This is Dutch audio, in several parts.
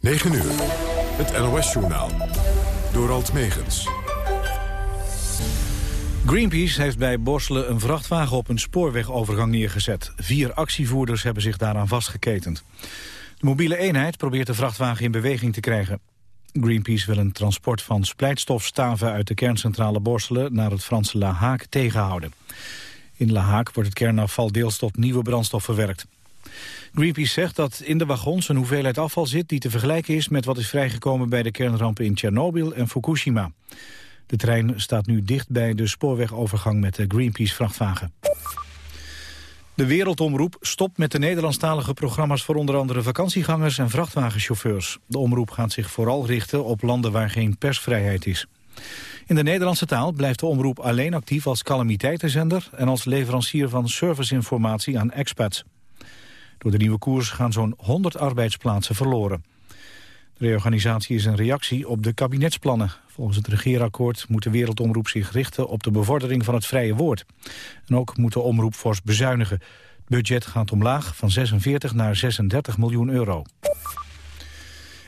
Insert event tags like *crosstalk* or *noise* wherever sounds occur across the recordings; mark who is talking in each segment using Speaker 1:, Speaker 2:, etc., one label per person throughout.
Speaker 1: 9 uur. Het NOS-journaal. Door Alt Megens.
Speaker 2: Greenpeace heeft bij Borselen een vrachtwagen op een spoorwegovergang neergezet. Vier actievoerders hebben zich daaraan vastgeketend. De mobiele eenheid probeert de vrachtwagen in beweging te krijgen. Greenpeace wil een transport van splijtstofstaven uit de kerncentrale Borselen naar het Franse La Haak tegenhouden. In La Haak wordt het kernafval deels tot nieuwe brandstof verwerkt. Greenpeace zegt dat in de wagons een hoeveelheid afval zit die te vergelijken is met wat is vrijgekomen bij de kernrampen in Tsjernobyl en Fukushima. De trein staat nu dicht bij de spoorwegovergang met de Greenpeace-vrachtwagen. De Wereldomroep stopt met de Nederlandstalige programma's voor onder andere vakantiegangers en vrachtwagenchauffeurs. De omroep gaat zich vooral richten op landen waar geen persvrijheid is. In de Nederlandse taal blijft de omroep alleen actief als calamiteitenzender en als leverancier van serviceinformatie aan expats. Door de nieuwe koers gaan zo'n 100 arbeidsplaatsen verloren. De reorganisatie is een reactie op de kabinetsplannen. Volgens het regeerakkoord moet de Wereldomroep zich richten op de bevordering van het vrije woord. En ook moet de omroep fors bezuinigen. Het budget gaat omlaag van 46 naar 36 miljoen euro.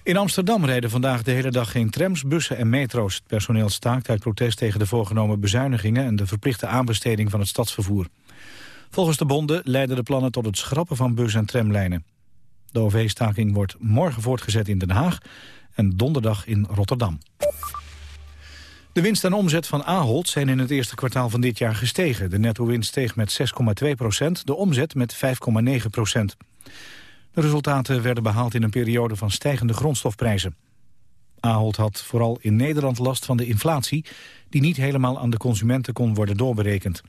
Speaker 2: In Amsterdam rijden vandaag de hele dag geen trams, bussen en metro's. Het personeel staakt uit protest tegen de voorgenomen bezuinigingen... en de verplichte aanbesteding van het stadsvervoer. Volgens de bonden leiden de plannen tot het schrappen van bus- en tramlijnen. De OV-staking wordt morgen voortgezet in Den Haag en donderdag in Rotterdam. De winst en omzet van Ahold zijn in het eerste kwartaal van dit jaar gestegen. De netto-winst steeg met 6,2 procent, de omzet met 5,9 procent. De resultaten werden behaald in een periode van stijgende grondstofprijzen. Ahold had vooral in Nederland last van de inflatie... die niet helemaal aan de consumenten kon worden doorberekend.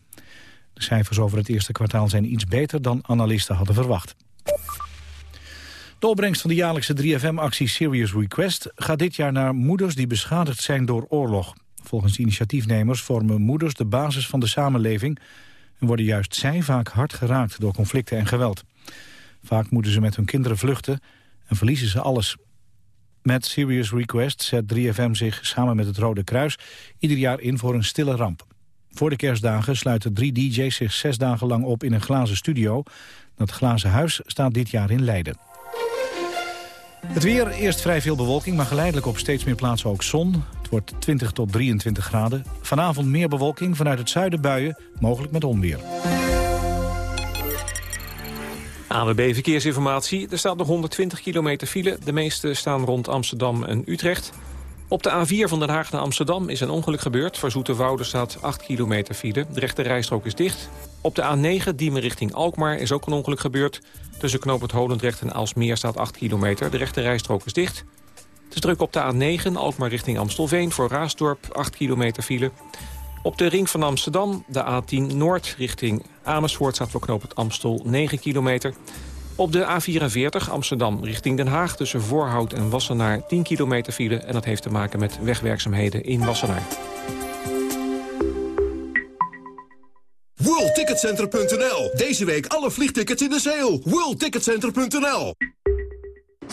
Speaker 2: De cijfers over het eerste kwartaal zijn iets beter dan analisten hadden verwacht. De opbrengst van de jaarlijkse 3FM-actie Serious Request gaat dit jaar naar moeders die beschadigd zijn door oorlog. Volgens initiatiefnemers vormen moeders de basis van de samenleving en worden juist zij vaak hard geraakt door conflicten en geweld. Vaak moeten ze met hun kinderen vluchten en verliezen ze alles. Met Serious Request zet 3FM zich samen met het Rode Kruis ieder jaar in voor een stille ramp. Voor de kerstdagen sluiten drie dj's zich zes dagen lang op in een glazen studio. Dat glazen huis staat dit jaar in Leiden. Het weer, eerst vrij veel bewolking, maar geleidelijk op steeds meer plaatsen ook zon. Het wordt 20 tot 23 graden. Vanavond meer bewolking, vanuit het zuiden buien, mogelijk met onweer.
Speaker 3: ANWB Verkeersinformatie. Er staat nog 120 kilometer file. De meeste staan rond Amsterdam en Utrecht. Op de A4 van Den Haag naar Amsterdam is een ongeluk gebeurd. Voor Zoeterwoude staat 8 kilometer file. De rechte rijstrook is dicht. Op de A9 Diemen richting Alkmaar is ook een ongeluk gebeurd. Tussen knooppunt Holendrecht en Alsmeer staat 8 kilometer. De rechte rijstrook is dicht. Het is druk op de A9 Alkmaar richting Amstelveen. Voor Raasdorp 8 kilometer file. Op de ring van Amsterdam, de A10 Noord richting Amersfoort... staat voor knooppunt Amstel 9 kilometer. Op de A44 Amsterdam richting Den Haag tussen Voorhout en Wassenaar 10 kilometer file. En dat heeft te maken met wegwerkzaamheden in Wassenaar.
Speaker 4: WorldTicketCenter.nl. Deze week alle vliegtickets in de sale. WorldTicketCenter.nl.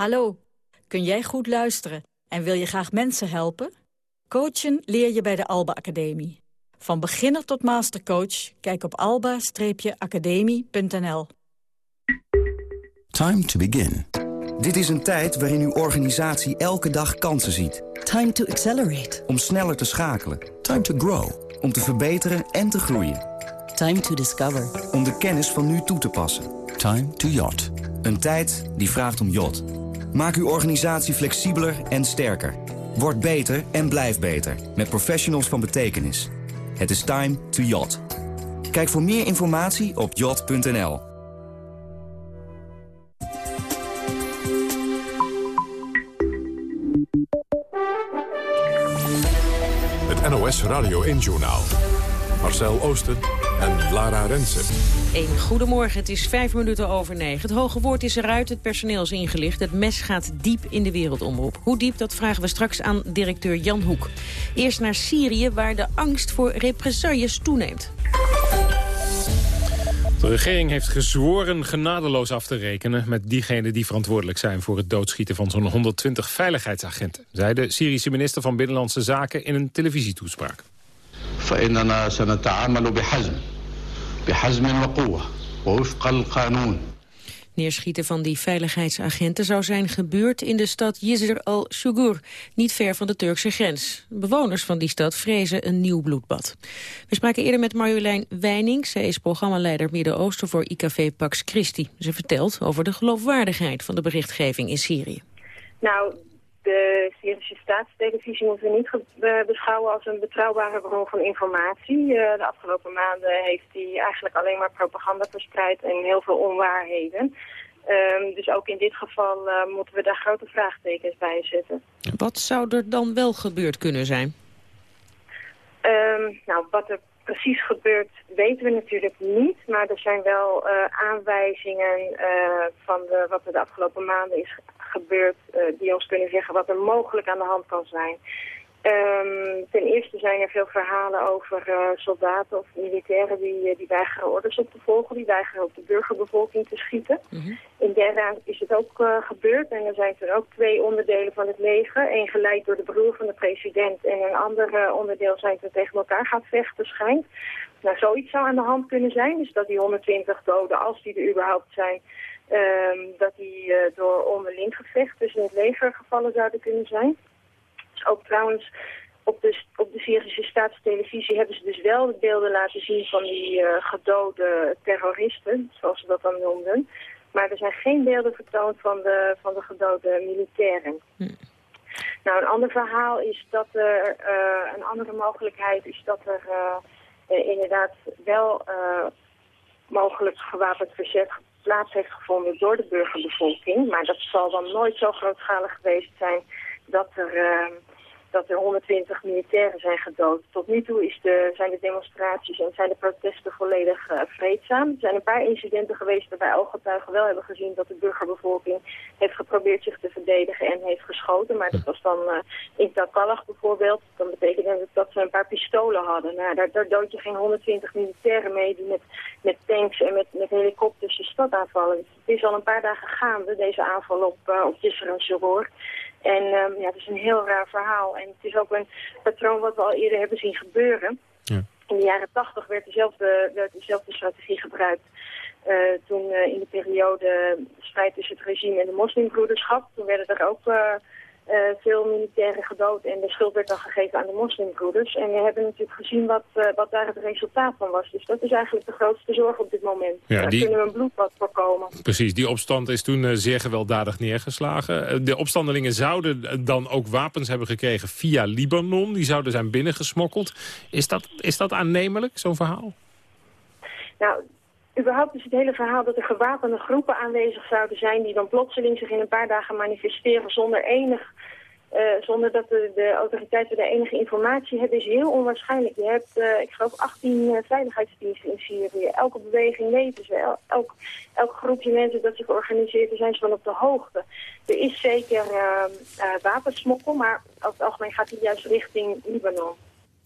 Speaker 5: Hallo, kun jij goed luisteren en wil je graag mensen helpen? Coachen leer je bij de Alba Academie. Van beginner tot mastercoach, kijk op alba-academie.nl.
Speaker 6: Time to begin. Dit is een tijd waarin uw organisatie elke dag kansen ziet.
Speaker 7: Time to accelerate.
Speaker 6: Om sneller te schakelen. Time to grow. Om te verbeteren en te groeien.
Speaker 7: Time to discover.
Speaker 6: Om de kennis van nu toe te passen. Time to yacht. Een tijd die vraagt om Jot. Maak uw organisatie flexibeler en sterker. Word beter en blijf beter. Met professionals van betekenis. Het is time to Jot. Kijk voor meer informatie op jot.nl.
Speaker 1: Het NOS Radio 1-journaal. Marcel Oosten en Lara Rensen.
Speaker 7: Een goedemorgen, het is vijf minuten over negen. Het hoge woord is eruit, het personeel is ingelicht. Het mes gaat diep in de wereldomroep. Hoe diep, dat vragen we straks aan directeur Jan Hoek. Eerst naar Syrië, waar de angst voor represailles toeneemt.
Speaker 8: De regering heeft gezworen genadeloos af te rekenen met diegenen die verantwoordelijk zijn voor het doodschieten van zo'n 120 veiligheidsagenten, zei de Syrische minister van Binnenlandse Zaken in een televisietoespraak.
Speaker 7: Neerschieten van die veiligheidsagenten zou zijn gebeurd in de stad Yizr al-Shugur, niet ver van de Turkse grens. Bewoners van die stad vrezen een nieuw bloedbad. We spraken eerder met Marjolein Weining, zij is programmaleider Midden-Oosten voor IKV Pax Christi. Ze vertelt over de geloofwaardigheid van de berichtgeving in Syrië.
Speaker 9: Nou, de Syrische staatstelevisie moeten we niet eh, beschouwen als een betrouwbare bron van informatie. Uh, de afgelopen maanden heeft hij eigenlijk alleen maar propaganda verspreid en heel veel onwaarheden. Um, dus ook in dit geval uh, moeten we daar grote vraagtekens bij zetten.
Speaker 7: Wat zou er dan wel gebeurd kunnen zijn?
Speaker 9: Um, nou, wat er precies gebeurt weten we natuurlijk niet. Maar er zijn wel uh, aanwijzingen uh, van de, wat er de afgelopen maanden is gebeurd... Uh, die ons kunnen zeggen wat er mogelijk aan de hand kan zijn. Um, ten eerste zijn er veel verhalen over uh, soldaten of militairen die, die weigeren orders op te volgen. Die weigeren op de burgerbevolking te schieten. Mm -hmm. In Derra is het ook uh, gebeurd en er zijn er ook twee onderdelen van het leger. Eén geleid door de broer van de president en een ander onderdeel zijn er tegen elkaar gaat vechten schijnt. Nou, zoiets zou aan de hand kunnen zijn. Dus dat die 120 doden, als die er überhaupt zijn, um, dat die door onderling gevecht tussen het leger gevallen zouden kunnen zijn. Ook trouwens, op de, op de Syrische staatstelevisie hebben ze dus wel de beelden laten zien van die uh, gedode terroristen, zoals ze dat dan noemden. Maar er zijn geen beelden vertoond van de, van de gedode militairen. Hm. Nou, een ander verhaal is dat er, uh, een andere mogelijkheid is dat er uh, inderdaad wel mogelijk gewapend verzet plaats heeft gevonden door de burgerbevolking. Maar dat zal dan nooit zo grootschalig geweest zijn dat er, dat er 120 militairen zijn gedood. Tot nu toe is de, zijn de demonstraties en zijn de protesten volledig uh, vreedzaam. Er zijn een paar incidenten geweest waarbij ooggetuigen wel hebben gezien dat de burgerbevolking heeft geprobeerd zich te verdedigen en heeft geschoten. Maar dat was dan uh, in Takalach bijvoorbeeld. Dan betekende dat, dat ze een paar pistolen hadden. Nou, daar, daar dood je geen 120 militairen mee die met, met tanks en met, met helikopters de stad aanvallen. Dus het is al een paar dagen gaande, deze aanval op, uh, op en. En um, ja, het is een heel raar verhaal. En het is ook een patroon wat we al eerder hebben zien gebeuren. Ja. In de jaren tachtig werd dezelfde, werd dezelfde strategie gebruikt. Uh, toen uh, in de periode strijd tussen het regime en de moslimbroederschap. Toen werden er ook uh, uh, veel militairen gedood en de schuld werd dan gegeven aan de moslimbroeders. En we hebben natuurlijk gezien wat, uh, wat daar het resultaat van was. Dus dat is eigenlijk de grootste zorg op dit moment. Ja, daar die... kunnen we een bloedbad voorkomen.
Speaker 8: Precies, die opstand is toen uh, zeer gewelddadig neergeslagen. De opstandelingen zouden dan ook wapens hebben gekregen via Libanon. Die zouden zijn binnengesmokkeld. Is dat, is dat aannemelijk, zo'n verhaal?
Speaker 9: Nou, überhaupt is het hele verhaal dat er gewapende groepen aanwezig zouden zijn... die dan plotseling zich in een paar dagen manifesteren zonder enig... Uh, zonder dat de, autoriteiten de enige informatie hebben, is heel onwaarschijnlijk. Je hebt, uh, ik geloof, 18 uh, veiligheidsdiensten in Syrië. Elke beweging weten ze. El, elk, groepje mensen dat zich organiseert, zijn ze van op de hoogte. Er is zeker wapensmokkel, maar over het algemeen gaat hij juist richting Libanon.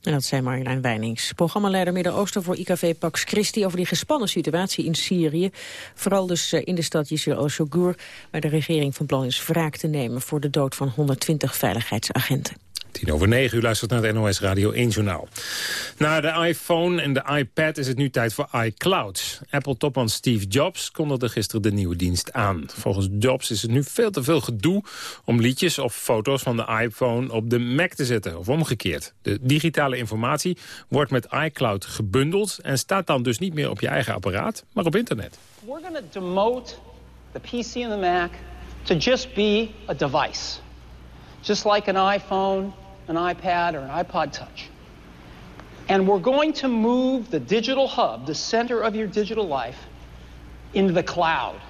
Speaker 7: En dat zei Marjolein Weinings, programmaleider Midden-Oosten voor IKV Pax Christi... over die gespannen situatie in Syrië. Vooral dus in de stad Yisr al-Shogur... waar de regering van plan is wraak te nemen... voor de dood van 120 veiligheidsagenten.
Speaker 8: Tien over negen, u luistert naar het NOS Radio 1 Journaal. Na de iPhone en de iPad is het nu tijd voor iCloud. Apple-topman Steve Jobs kondigde gisteren de nieuwe dienst aan. Volgens Jobs is het nu veel te veel gedoe om liedjes of foto's van de iPhone op de Mac te zetten. Of omgekeerd. De digitale informatie wordt met iCloud gebundeld... en staat dan dus niet meer op je eigen apparaat, maar op internet.
Speaker 10: We're going to demote the PC and the Mac, to just be a device, just like an iPhone, an iPad, or an iPod Touch. And we're going to move the digital hub, the center of your digital life, into the cloud.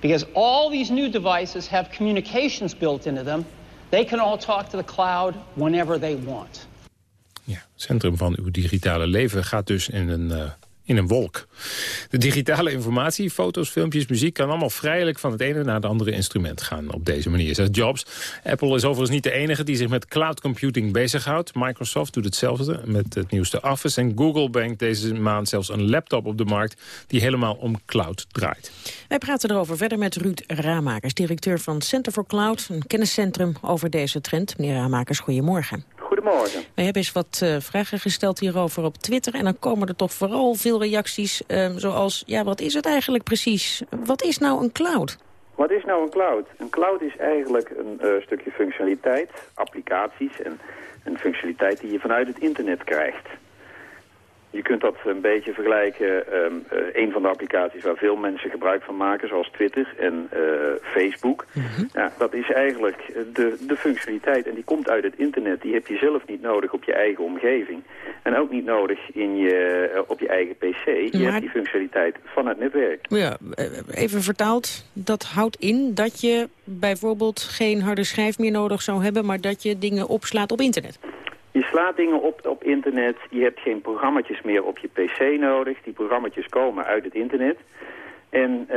Speaker 10: Because all these new devices have communications built into them. They can all talk to the cloud whenever they want.
Speaker 8: Ja, het centrum van uw digitale leven gaat dus in een uh, in een wolk. De digitale informatie, foto's, filmpjes, muziek... kan allemaal vrijelijk van het ene naar het andere instrument gaan op deze manier, zegt Jobs. Apple is overigens niet de enige die zich met cloud computing bezighoudt. Microsoft doet hetzelfde met het nieuwste Office. En Google brengt deze maand zelfs een laptop op de markt... die helemaal om cloud draait.
Speaker 7: Wij praten erover verder met Ruud Ramakers, directeur van Center for Cloud... een kenniscentrum over deze trend. Meneer Ramakers, goedemorgen.
Speaker 11: Goedemorgen.
Speaker 7: Wij hebben eens wat uh, vragen gesteld hierover op Twitter... en dan komen er toch vooral veel reacties uh, zoals... ja, wat is het eigenlijk precies? Wat is nou een cloud?
Speaker 11: Wat is nou een cloud? Een cloud is eigenlijk een uh, stukje functionaliteit, applicaties... en een functionaliteit die je vanuit het internet krijgt. Je kunt dat een beetje vergelijken. Um, uh, een van de applicaties waar veel mensen gebruik van maken, zoals Twitter en uh, Facebook. Mm -hmm. ja, dat is eigenlijk de, de functionaliteit. En die komt uit het internet. Die heb je zelf niet nodig op je eigen omgeving. En ook niet nodig in je, uh, op je eigen pc. Je maar... hebt die functionaliteit van het netwerk.
Speaker 7: Ja, even vertaald. Dat houdt in dat je bijvoorbeeld geen harde schijf meer nodig zou hebben... maar dat je dingen opslaat op internet.
Speaker 11: Je slaat dingen op op internet. Je hebt geen programma's meer op je pc nodig. Die programma's komen uit het internet. En uh,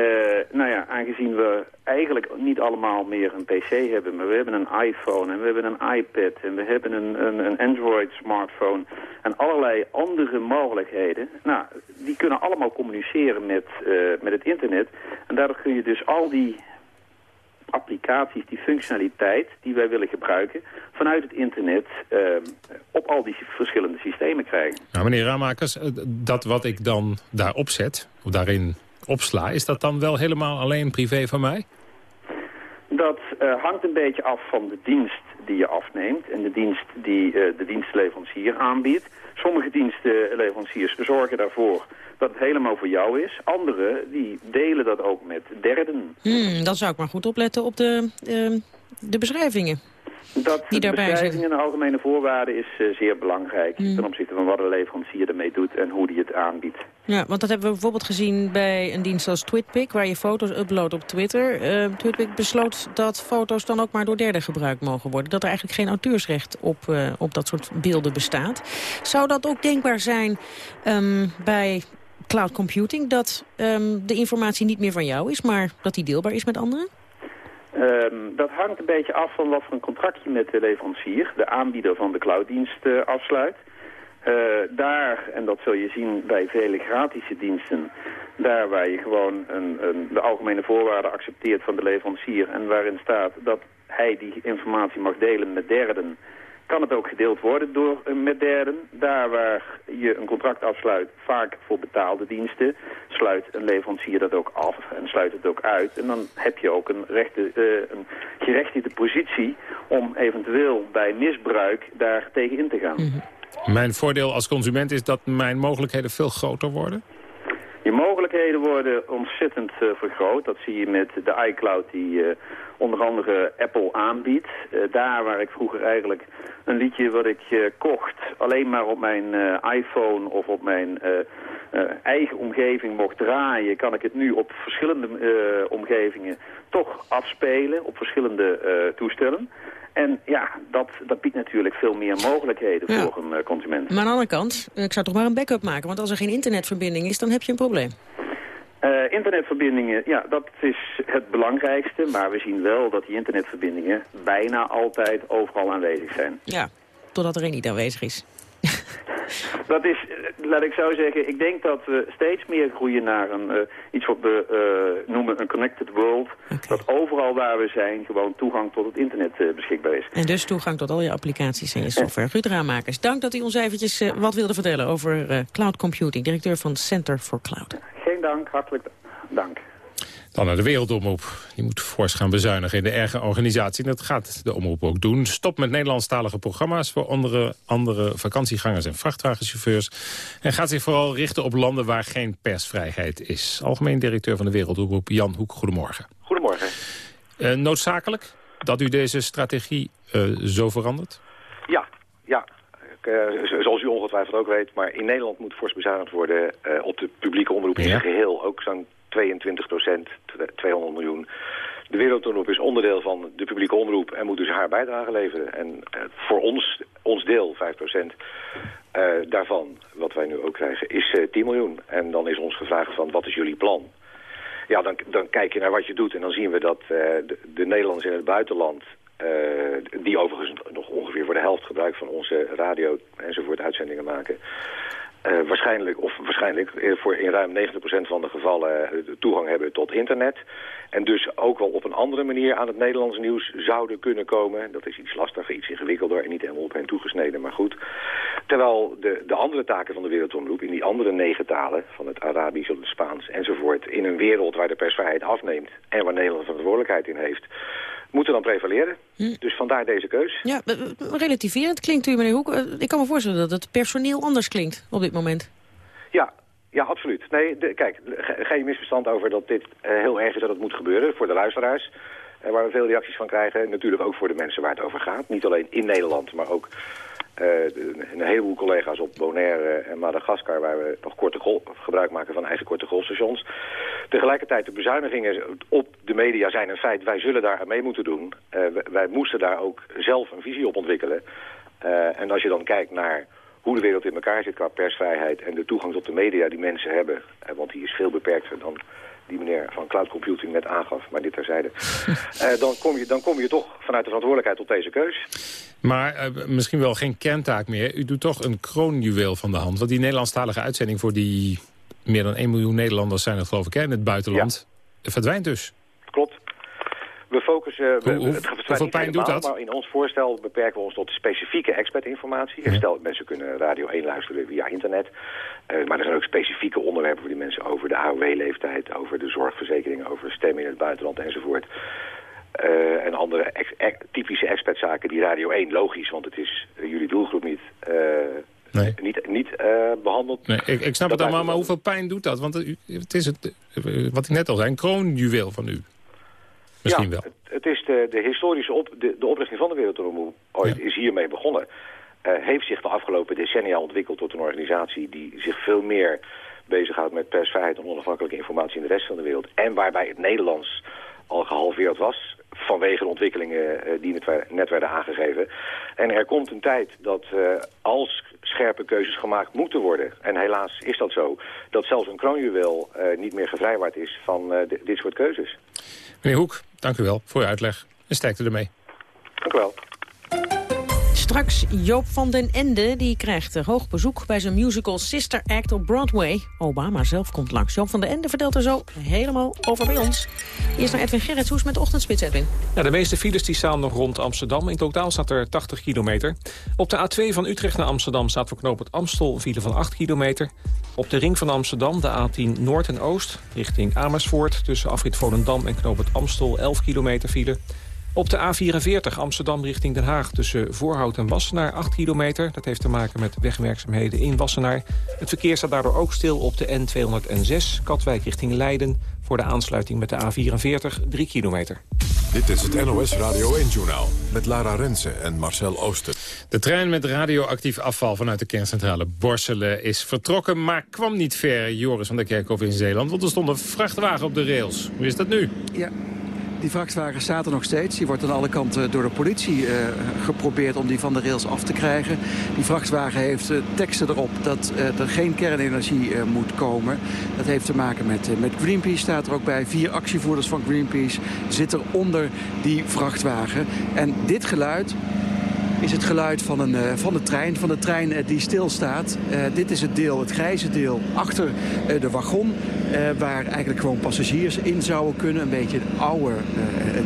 Speaker 11: nou ja, aangezien we eigenlijk niet allemaal meer een pc hebben... maar we hebben een iPhone en we hebben een iPad... en we hebben een, een, een Android-smartphone... en allerlei andere mogelijkheden... nou, die kunnen allemaal communiceren met, uh, met het internet. En daardoor kun je dus al die applicaties, die functionaliteit die wij willen gebruiken... vanuit het internet uh, op al die verschillende systemen krijgen.
Speaker 8: Nou, meneer Ramakers, dat wat ik dan daarop zet, of daarin opsla... is dat dan wel helemaal alleen privé van mij?
Speaker 11: Dat uh, hangt een beetje af van de dienst die je afneemt... en de dienst die uh, de dienstleverancier aanbiedt. Sommige dienstenleveranciers zorgen daarvoor dat het helemaal voor jou is. Anderen die delen dat ook met derden.
Speaker 7: Hmm, dan zou ik maar goed opletten op de, uh, de beschrijvingen.
Speaker 11: Dat
Speaker 7: die
Speaker 11: de beschrijving en de algemene voorwaarden is uh, zeer belangrijk... Mm. ten opzichte van wat de leverancier ermee doet en hoe die het aanbiedt.
Speaker 7: Ja, want dat hebben we bijvoorbeeld gezien bij een dienst als TwitPic... waar je foto's uploadt op Twitter. Uh, TwitPic besloot dat foto's dan ook maar door derden gebruikt mogen worden. Dat er eigenlijk geen auteursrecht op, uh, op dat soort beelden bestaat. Zou dat ook denkbaar zijn um, bij cloud computing... dat um, de informatie niet meer van jou is, maar dat die deelbaar is met anderen?
Speaker 11: Dat hangt een beetje af van wat voor een contract je met de leverancier, de aanbieder van de clouddienst, uh, afsluit. Uh, daar, en dat zul je zien bij vele gratische diensten, daar waar je gewoon een, een, de algemene voorwaarden accepteert van de leverancier en waarin staat dat hij die informatie mag delen met derden, kan het ook gedeeld worden door, uh, met derden. Daar waar je een contract afsluit, vaak voor betaalde diensten, sluit een leverancier dat ook af en sluit het ook uit. En dan heb je ook een, rechte, uh, een gerechtigde positie om eventueel bij misbruik daar tegen in te gaan.
Speaker 8: -hmm. Mijn voordeel als consument is dat mijn mogelijkheden veel groter worden?
Speaker 11: Je mogelijkheden worden ontzettend uh, vergroot. Dat zie je met de iCloud die uh, onder andere Apple aanbiedt. Uh, daar waar ik vroeger eigenlijk een liedje wat ik kocht alleen maar op mijn iPhone of op mijn eigen omgeving mocht draaien... kan ik het nu op verschillende omgevingen toch afspelen op verschillende toestellen. En ja, dat, dat biedt natuurlijk veel meer mogelijkheden ja. voor een uh, consument.
Speaker 7: Maar aan de andere kant, ik zou toch maar een backup maken. Want als er geen internetverbinding is, dan heb je een probleem.
Speaker 11: Uh, internetverbindingen, ja, dat is het belangrijkste. Maar we zien wel dat die internetverbindingen bijna altijd overal aanwezig zijn.
Speaker 7: Ja, totdat er een niet aanwezig is. *laughs*
Speaker 11: Dat is, laat ik zo zeggen, ik denk dat we steeds meer groeien naar een, uh, iets wat we uh, noemen een connected world. Okay. Dat overal waar we zijn gewoon toegang tot het internet uh, beschikbaar is.
Speaker 7: En dus toegang tot al je applicaties en je software. Ruud Raamakers, dank dat u ons eventjes wat wilde vertellen over cloud computing. Directeur van Center for Cloud.
Speaker 11: Geen dank, hartelijk dank.
Speaker 8: Dan naar de Wereldomroep. Die moet fors gaan bezuinigen in de erge organisatie. En dat gaat de omroep ook doen. Stop met Nederlandstalige programma's voor andere, andere vakantiegangers en vrachtwagenchauffeurs. En gaat zich vooral richten op landen waar geen persvrijheid is. Algemeen directeur van de Wereldomroep Jan Hoek, goedemorgen.
Speaker 12: Goedemorgen.
Speaker 8: Uh, noodzakelijk dat u deze strategie uh, zo verandert?
Speaker 12: Ja, ja. Uh, zoals u ongetwijfeld ook weet, maar in Nederland moet fors bezuinigd worden op de publieke omroep in zijn geheel. Ook zo'n 22 procent, 200 miljoen. De Wereldomroep is onderdeel van de publieke omroep en moet dus haar bijdrage leveren. En uh, voor ons, ons deel, 5 procent uh, daarvan, wat wij nu ook krijgen, is uh, 10 miljoen. En dan is ons gevraagd van, wat is jullie plan? Ja, dan, dan kijk je naar wat je doet en dan zien we dat de, de Nederlanders in het buitenland... die overigens nog ongeveer voor de helft gebruik van onze radio enzovoort uitzendingen maken... Uh, waarschijnlijk, of waarschijnlijk voor in ruim 90% van de gevallen uh, toegang hebben tot internet. En dus ook wel op een andere manier aan het Nederlands nieuws zouden kunnen komen. Dat is iets lastiger, iets ingewikkelder en niet helemaal op hen toegesneden, maar goed. Terwijl de, de andere taken van de wereldomroep in die andere negen talen, van het Arabisch of het Spaans enzovoort, in een wereld waar de persvrijheid afneemt en waar Nederland verantwoordelijkheid in heeft, moeten dan prevaleren. Hm. Dus vandaar deze keus.
Speaker 7: Ja, relativerend klinkt u, meneer Hoek. Ik kan me voorstellen dat het personeel anders klinkt op dit moment.
Speaker 12: Ja, ja, absoluut. Nee, de, kijk, geen misverstand over dat dit uh, heel erg is dat het moet gebeuren voor de luisteraars. Uh, waar we veel reacties van krijgen. Natuurlijk ook voor de mensen waar het over gaat. Niet alleen in Nederland, maar ook uh, een heleboel collega's op Bonaire en Madagaskar... waar we nog korte gebruik maken van eigen korte golfstations. Tegelijkertijd, de bezuinigingen op de media zijn een feit. Wij zullen daar aan mee moeten doen. Uh, wij moesten daar ook zelf een visie op ontwikkelen. Uh, en als je dan kijkt naar hoe de wereld in elkaar zit qua persvrijheid... en de toegang tot de media die mensen hebben... want die is veel beperkter dan die meneer van cloud computing net aangaf, maar dit terzijde. uh, *laughs* dan, kom je, dan kom je toch vanuit de verantwoordelijkheid tot deze keus.
Speaker 8: Maar uh, misschien wel geen kerntaak meer. U doet toch een kroonjuweel van de hand. Want die Nederlandstalige uitzending voor die meer dan 1 miljoen Nederlanders zijn het geloof ik hè, in het buitenland. Ja. verdwijnt dus.
Speaker 12: We focussen...
Speaker 8: Hoe, het hoeveel pijn doet dat?
Speaker 12: Maar in ons voorstel beperken we ons tot specifieke expertinformatie. Ja. Stel, mensen kunnen Radio 1 luisteren via internet. Uh, maar er zijn ook specifieke onderwerpen voor die mensen over de AOW-leeftijd... over de zorgverzekeringen, over stemmen in het buitenland enzovoort. Uh, en andere ex ex typische expertzaken die Radio 1, logisch, want het is uh, jullie doelgroep niet... Nee. Niet, niet uh, behandeld.
Speaker 8: Nee, ik, ik snap dat het allemaal, maar hoeveel pijn doet dat? Want het is het, wat ik net al zei, een kroonjuweel van u. Misschien
Speaker 12: ja,
Speaker 8: wel.
Speaker 12: Het, het, is de, de historische op, de, de oprichting van de Wereldomroep ooit ja. is hiermee begonnen. Uh, heeft zich de afgelopen decennia ontwikkeld tot een organisatie die zich veel meer bezighoudt met persvrijheid en onafhankelijke informatie in de rest van de wereld. En waarbij het Nederlands al gehalveerd was vanwege de ontwikkelingen uh, die net, net, werden aangegeven. En er komt een tijd dat uh, als scherpe keuzes gemaakt moeten worden, en helaas is dat zo, dat zelfs een kroonjuweel uh, niet meer gevrijwaard is van dit soort keuzes.
Speaker 8: Meneer Hoek, dank u wel voor uw uitleg en sterkte ermee.
Speaker 12: Dank u wel.
Speaker 7: Straks Joop van den Ende, die krijgt hoog bezoek bij zijn musical Sister Act op Broadway. Obama zelf komt langs. Joop van den Ende vertelt er zo helemaal over bij ons. Eerst naar Edwin is met de ochtendspits, Edwin?
Speaker 3: Ja, de meeste files die staan nog rond Amsterdam. In totaal staat er 80 kilometer. Op de A2 van Utrecht naar Amsterdam staat voor knoop het Amstel een file van 8 kilometer. Op de ring van Amsterdam, de A10 Noord en Oost, richting Amersfoort... tussen afrit Volendam en knoop het Amstel 11 kilometer file... Op de A44 Amsterdam richting Den Haag tussen Voorhout en Wassenaar 8 kilometer. Dat heeft te maken met wegwerkzaamheden in Wassenaar. Het verkeer staat daardoor ook stil op de N206 Katwijk richting Leiden... voor de aansluiting met de A44 3 kilometer.
Speaker 1: Dit is het NOS Radio 1-journaal met Lara Rensen en Marcel Ooster.
Speaker 8: De trein met radioactief afval vanuit de kerncentrale Borselen is vertrokken... maar kwam niet ver, Joris van der Kerkhof in Zeeland... want er stond een vrachtwagen op de rails. Hoe is dat nu?
Speaker 13: Ja, die vrachtwagen staat er nog steeds. Die wordt aan alle kanten door de politie uh, geprobeerd om die van de rails af te krijgen. Die vrachtwagen heeft uh, teksten erop dat uh, er geen kernenergie moet komen. Dat heeft te maken met, met Greenpeace, staat er ook bij. Vier actievoerders van Greenpeace zitten onder die vrachtwagen. En dit geluid is het geluid van, een, uh, van de trein. Van de trein uh, die stilstaat. Uh, dit is het deel, het grijze deel, achter de wagon. waar eigenlijk gewoon passagiers in zouden kunnen. Een beetje een oude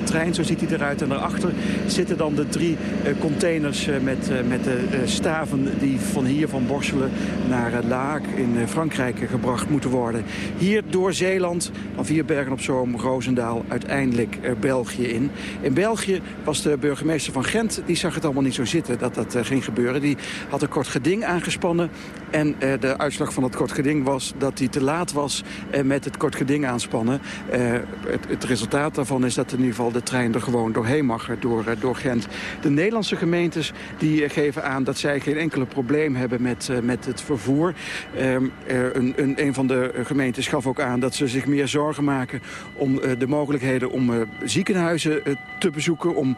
Speaker 13: trein, zo ziet hij eruit. En daarachter zitten dan de drie containers met, met de staven... die van hier, van Borselen, naar Laak in Frankrijk gebracht moeten worden. Hier door Zeeland, van Vierbergen op Zoom, Roosendaal, uiteindelijk België in. In België was de burgemeester van Gent, die zag het allemaal niet zo zitten dat dat uh, ging gebeuren. Die had een kort geding aangespannen. En uh, de uitslag van het kort geding was dat hij te laat was uh, met het kort geding aanspannen. Het, het, resultaat daarvan is dat in ieder geval de trein er gewoon doorheen mag door, door Gent. De Nederlandse gemeentes die geven aan dat zij geen enkele probleem hebben met, met het vervoer. Ehm, een, een, een van de gemeentes gaf ook aan dat ze zich meer zorgen maken om de mogelijkheden om ziekenhuizen te bezoeken. Om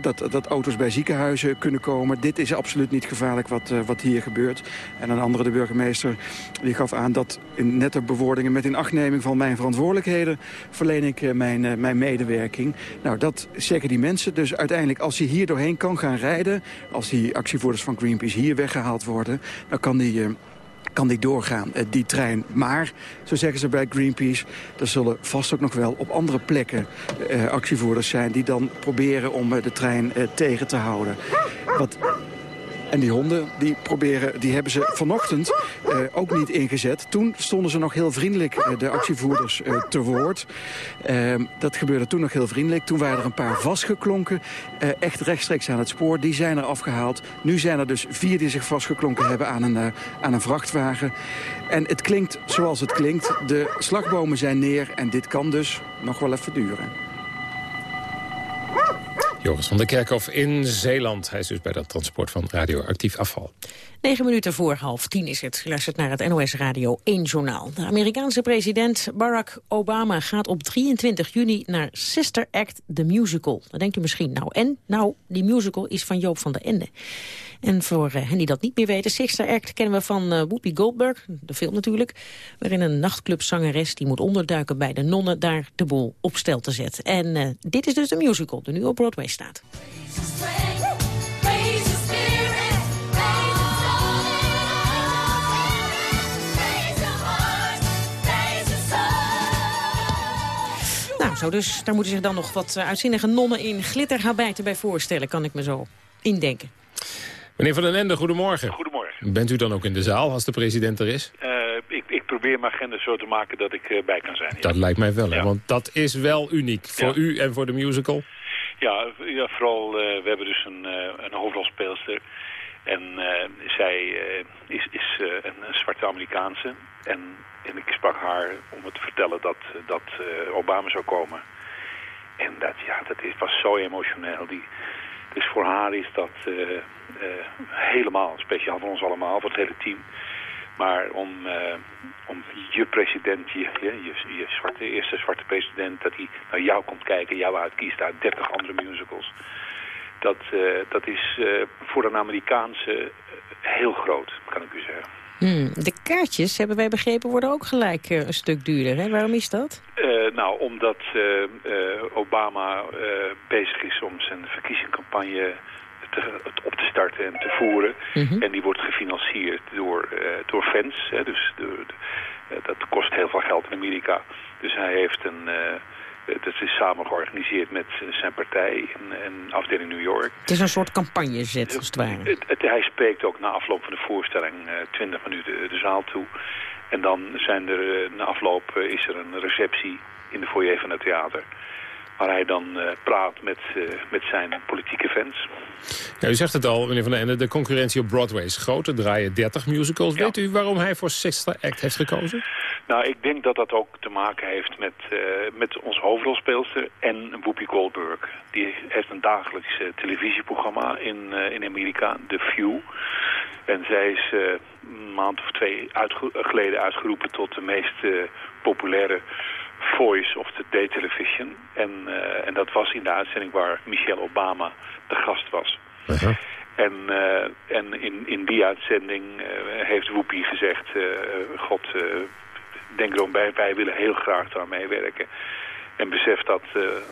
Speaker 13: dat, dat auto's bij ziekenhuizen kunnen komen. Dit is absoluut niet gevaarlijk wat, uh, wat hier gebeurt. En een andere, de burgemeester, die gaf aan dat in nette bewoordingen... met inachtneming van mijn verantwoordelijkheden verleen ik uh, mijn, uh, mijn medewerking. Nou, dat zeggen die mensen. Dus uiteindelijk, als hij hier doorheen kan gaan rijden... als die actievoerders van Greenpeace hier weggehaald worden... dan kan die kan die doorgaan, die trein. Maar, zo zeggen ze bij Greenpeace... er zullen vast ook nog wel op andere plekken uh, actievoerders zijn... die dan proberen om uh, de trein tegen te houden. Wat en die honden die proberen, die hebben ze vanochtend uh, ook niet ingezet. Toen stonden ze nog heel vriendelijk, uh, de actievoerders, uh, te woord. Ehm, dat gebeurde toen nog heel vriendelijk. Toen waren er een paar vastgeklonken, echt rechtstreeks aan het spoor. Die zijn er afgehaald. Nu zijn er dus vier die zich vastgeklonken hebben aan een, aan een vrachtwagen. En het klinkt zoals het klinkt. De slagbomen zijn neer en dit kan dus nog wel even duren.
Speaker 8: Joris van der Kerkhof in Zeeland. Hij is dus bij dat transport van radioactief afval.
Speaker 7: Negen minuten voor half tien is het. Luistert naar het NOS Radio 1 Journaal. De Amerikaanse president Barack Obama gaat op 23 juni naar Sister Act, the musical. Dan denkt u misschien, nou en? Nou, die musical is van Joop van der Ende. En voor uh, hen die dat niet meer weten, Sister Act kennen we van uh, Whoopi Goldberg, de film natuurlijk, waarin een nachtclubzangeres die moet onderduiken bij de nonnen daar de boel op stel te zetten. En uh, dit is dus de musical, die nu op Broadway staat. Nou, dus, daar moeten zich dan nog wat uitzinnige nonnen in glitterhabijten bij voorstellen, kan ik me zo indenken.
Speaker 8: Meneer Van den Ende, goedemorgen.
Speaker 14: Goedemorgen.
Speaker 8: Bent u dan ook in de zaal als de president er is?
Speaker 14: Uh, ik, ik, probeer mijn agenda zo te maken dat ik uh, bij kan zijn. Ja.
Speaker 8: Dat lijkt mij wel, hè? want dat is wel uniek voor u en voor de musical.
Speaker 14: Ja, ja vooral, uh, we hebben dus een, een hoofdrolspeelster. En zij is, is een, een, zwarte Amerikaanse. En, en ik sprak haar om het te vertellen dat, dat Obama zou komen. En dat, ja, dat is, was zo emotioneel. Die, dus voor haar is dat uh, uh, helemaal speciaal voor ons allemaal, voor het hele team. Maar om, uh, om je president, je, je, je zwarte, eerste zwarte president, dat hij naar jou komt kijken, jou uitkiest uit 30 andere musicals. Dat, dat is voor een Amerikaanse heel groot, kan ik u zeggen.
Speaker 7: Hmm, de kaartjes, hebben wij begrepen, worden ook gelijk uh, een stuk duurder. Hè? Waarom is dat?
Speaker 14: Uh, nou, omdat uh, Obama bezig is om zijn verkiezingscampagne te, op te starten en te voeren. -hmm. En die wordt gefinancierd door, door fans. Hè? Dus de, dat kost heel veel geld in Amerika. Dus hij heeft een dat is samen georganiseerd met zijn partij in, in afdeling New York.
Speaker 7: Het is een soort campagnezet, als het ware.
Speaker 14: Het, het, hij spreekt ook na afloop van de voorstelling uh, 20 minuten de zaal toe. En dan zijn er, uh, na afloop is er een receptie in de foyer van het theater. Waar hij dan uh, praat met, met zijn politieke fans.
Speaker 8: Ja, u zegt het al, meneer Van den Ende, de concurrentie op Broadway is groot. Er draaien 30 musicals. Ja. Weet u waarom hij voor Sister Act heeft gekozen?
Speaker 14: Nou, ik denk dat dat ook te maken heeft met, uh, met onze hoofdrolspeelster en Whoopi Goldberg. Die heeft een dagelijks televisieprogramma in, in Amerika, The View. En zij is een maand of twee uitge geleden uitgeroepen tot de meest populaire voice of the day television. En, en dat was in de uitzending waar Michelle Obama de gast was. -huh. En, uh, en in, in die uitzending uh, heeft Whoopi gezegd... God, denk erom bij, wij willen heel graag daar meewerken. En besef dat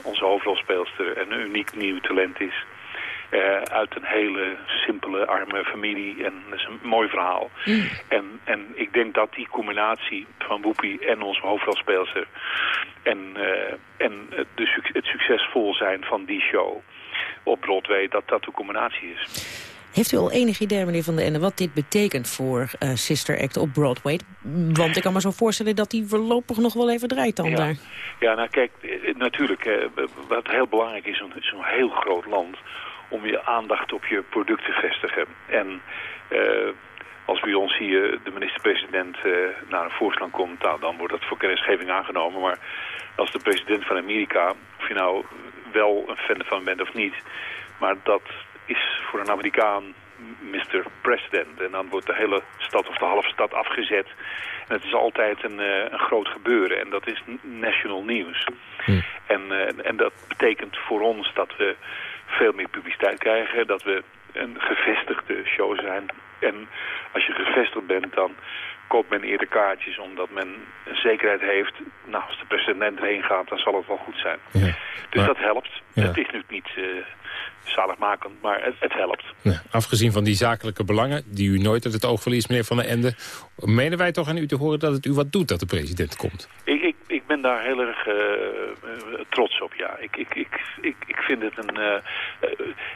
Speaker 14: onze hoofdrolspeelster een uniek nieuw talent is. Eh, uit een hele simpele, arme familie. En dat is een mooi verhaal. En, en ik denk dat die combinatie van Whoopi en onze hoofdrolspeelster... en, eh, en de, suc- het succesvol zijn van die show op Broadway... dat dat de combinatie is.
Speaker 7: Heeft u al enig idee, meneer Van den Ende, wat dit betekent voor eh, Sister Act op Broadway? Want ik kan me zo voorstellen dat die voorlopig nog wel even draait dan
Speaker 14: Ja.
Speaker 7: daar.
Speaker 14: Ja, nou kijk, natuurlijk, wat heel belangrijk is, zo'n heel groot land, om je aandacht op je product te vestigen. En eh, als bij ons hier de minister-president eh, naar een voorstel komt, nou, dan wordt dat voor kennisgeving aangenomen. Maar als de president van Amerika, of je nou wel een fan van bent of niet, maar dat is voor een Amerikaan Mr. President. En dan wordt de hele stad of de halve stad afgezet. En het is altijd een, eh, een groot gebeuren. En dat is national news. En, eh, en dat betekent voor ons dat we veel meer publiciteit krijgen. Dat we een gevestigde show zijn. En als je gevestigd bent, dan koopt men eerder kaartjes... omdat men een zekerheid heeft. Nou, als de president erheen gaat, dan zal het wel goed zijn. Dus dat helpt. Het is nu niet eh zaligmakend, maar het, het helpt.
Speaker 8: Ja, afgezien van die zakelijke belangen, die u nooit uit het oog verliest, meneer Van der Ende... menen wij toch aan u te horen dat het u wat doet dat de president komt?
Speaker 14: Ik ben daar heel erg eh, eh, trots op, ja. Ik, ik, ik, ik, ik vind het een... eh,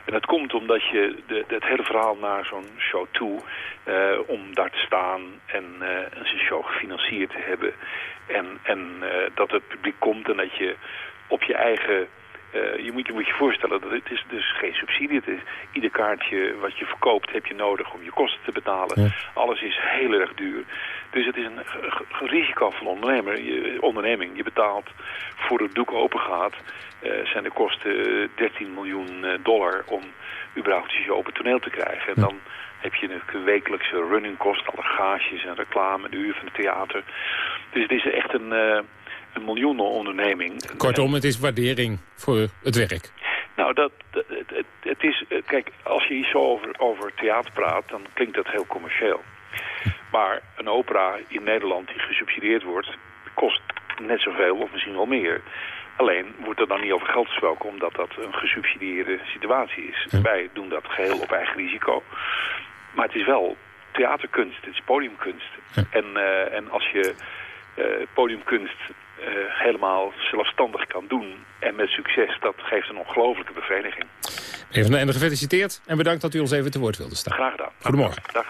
Speaker 14: en dat komt omdat je de, het hele verhaal naar zo'n show toe... om daar te staan en zijn show gefinancierd te hebben... en, en dat het publiek komt en dat je op je eigen... eh, je, moet, je moet je voorstellen, dat het is dus geen subsidie. Het is, ieder kaartje wat je verkoopt heb je nodig om je kosten te betalen. Alles is heel erg duur. Dus het is een g- risicovolle ondernemer, je, onderneming. Je betaalt voor het doek open gaat, eh, zijn de kosten 13 miljoen eh, dollar om überhaupt je show op het toneel te krijgen. En dan heb je een wekelijkse running kosten, alle gages en reclame, de uur van het theater. Dus het is echt een, een miljoenenonderneming.
Speaker 8: Kortom, het is waardering voor het werk.
Speaker 14: Nou, dat, het, het, is, eh, kijk, als je hier zo over, over theater praat, dan klinkt dat heel commercieel. Maar een opera in Nederland die gesubsidieerd wordt, kost net zoveel of misschien wel meer. Alleen wordt er dan niet over geld gesproken, omdat dat een gesubsidieerde situatie is. Wij doen dat geheel op eigen risico. Maar het is wel theaterkunst, het is podiumkunst. En, eh, en als je eh, podiumkunst helemaal zelfstandig kan doen en met succes, dat geeft een ongelofelijke bevrediging.
Speaker 8: Meneer Van Ende, gefeliciteerd en bedankt dat u ons even te woord wilde staan.
Speaker 14: Graag gedaan.
Speaker 8: Goedemorgen.
Speaker 14: Dag.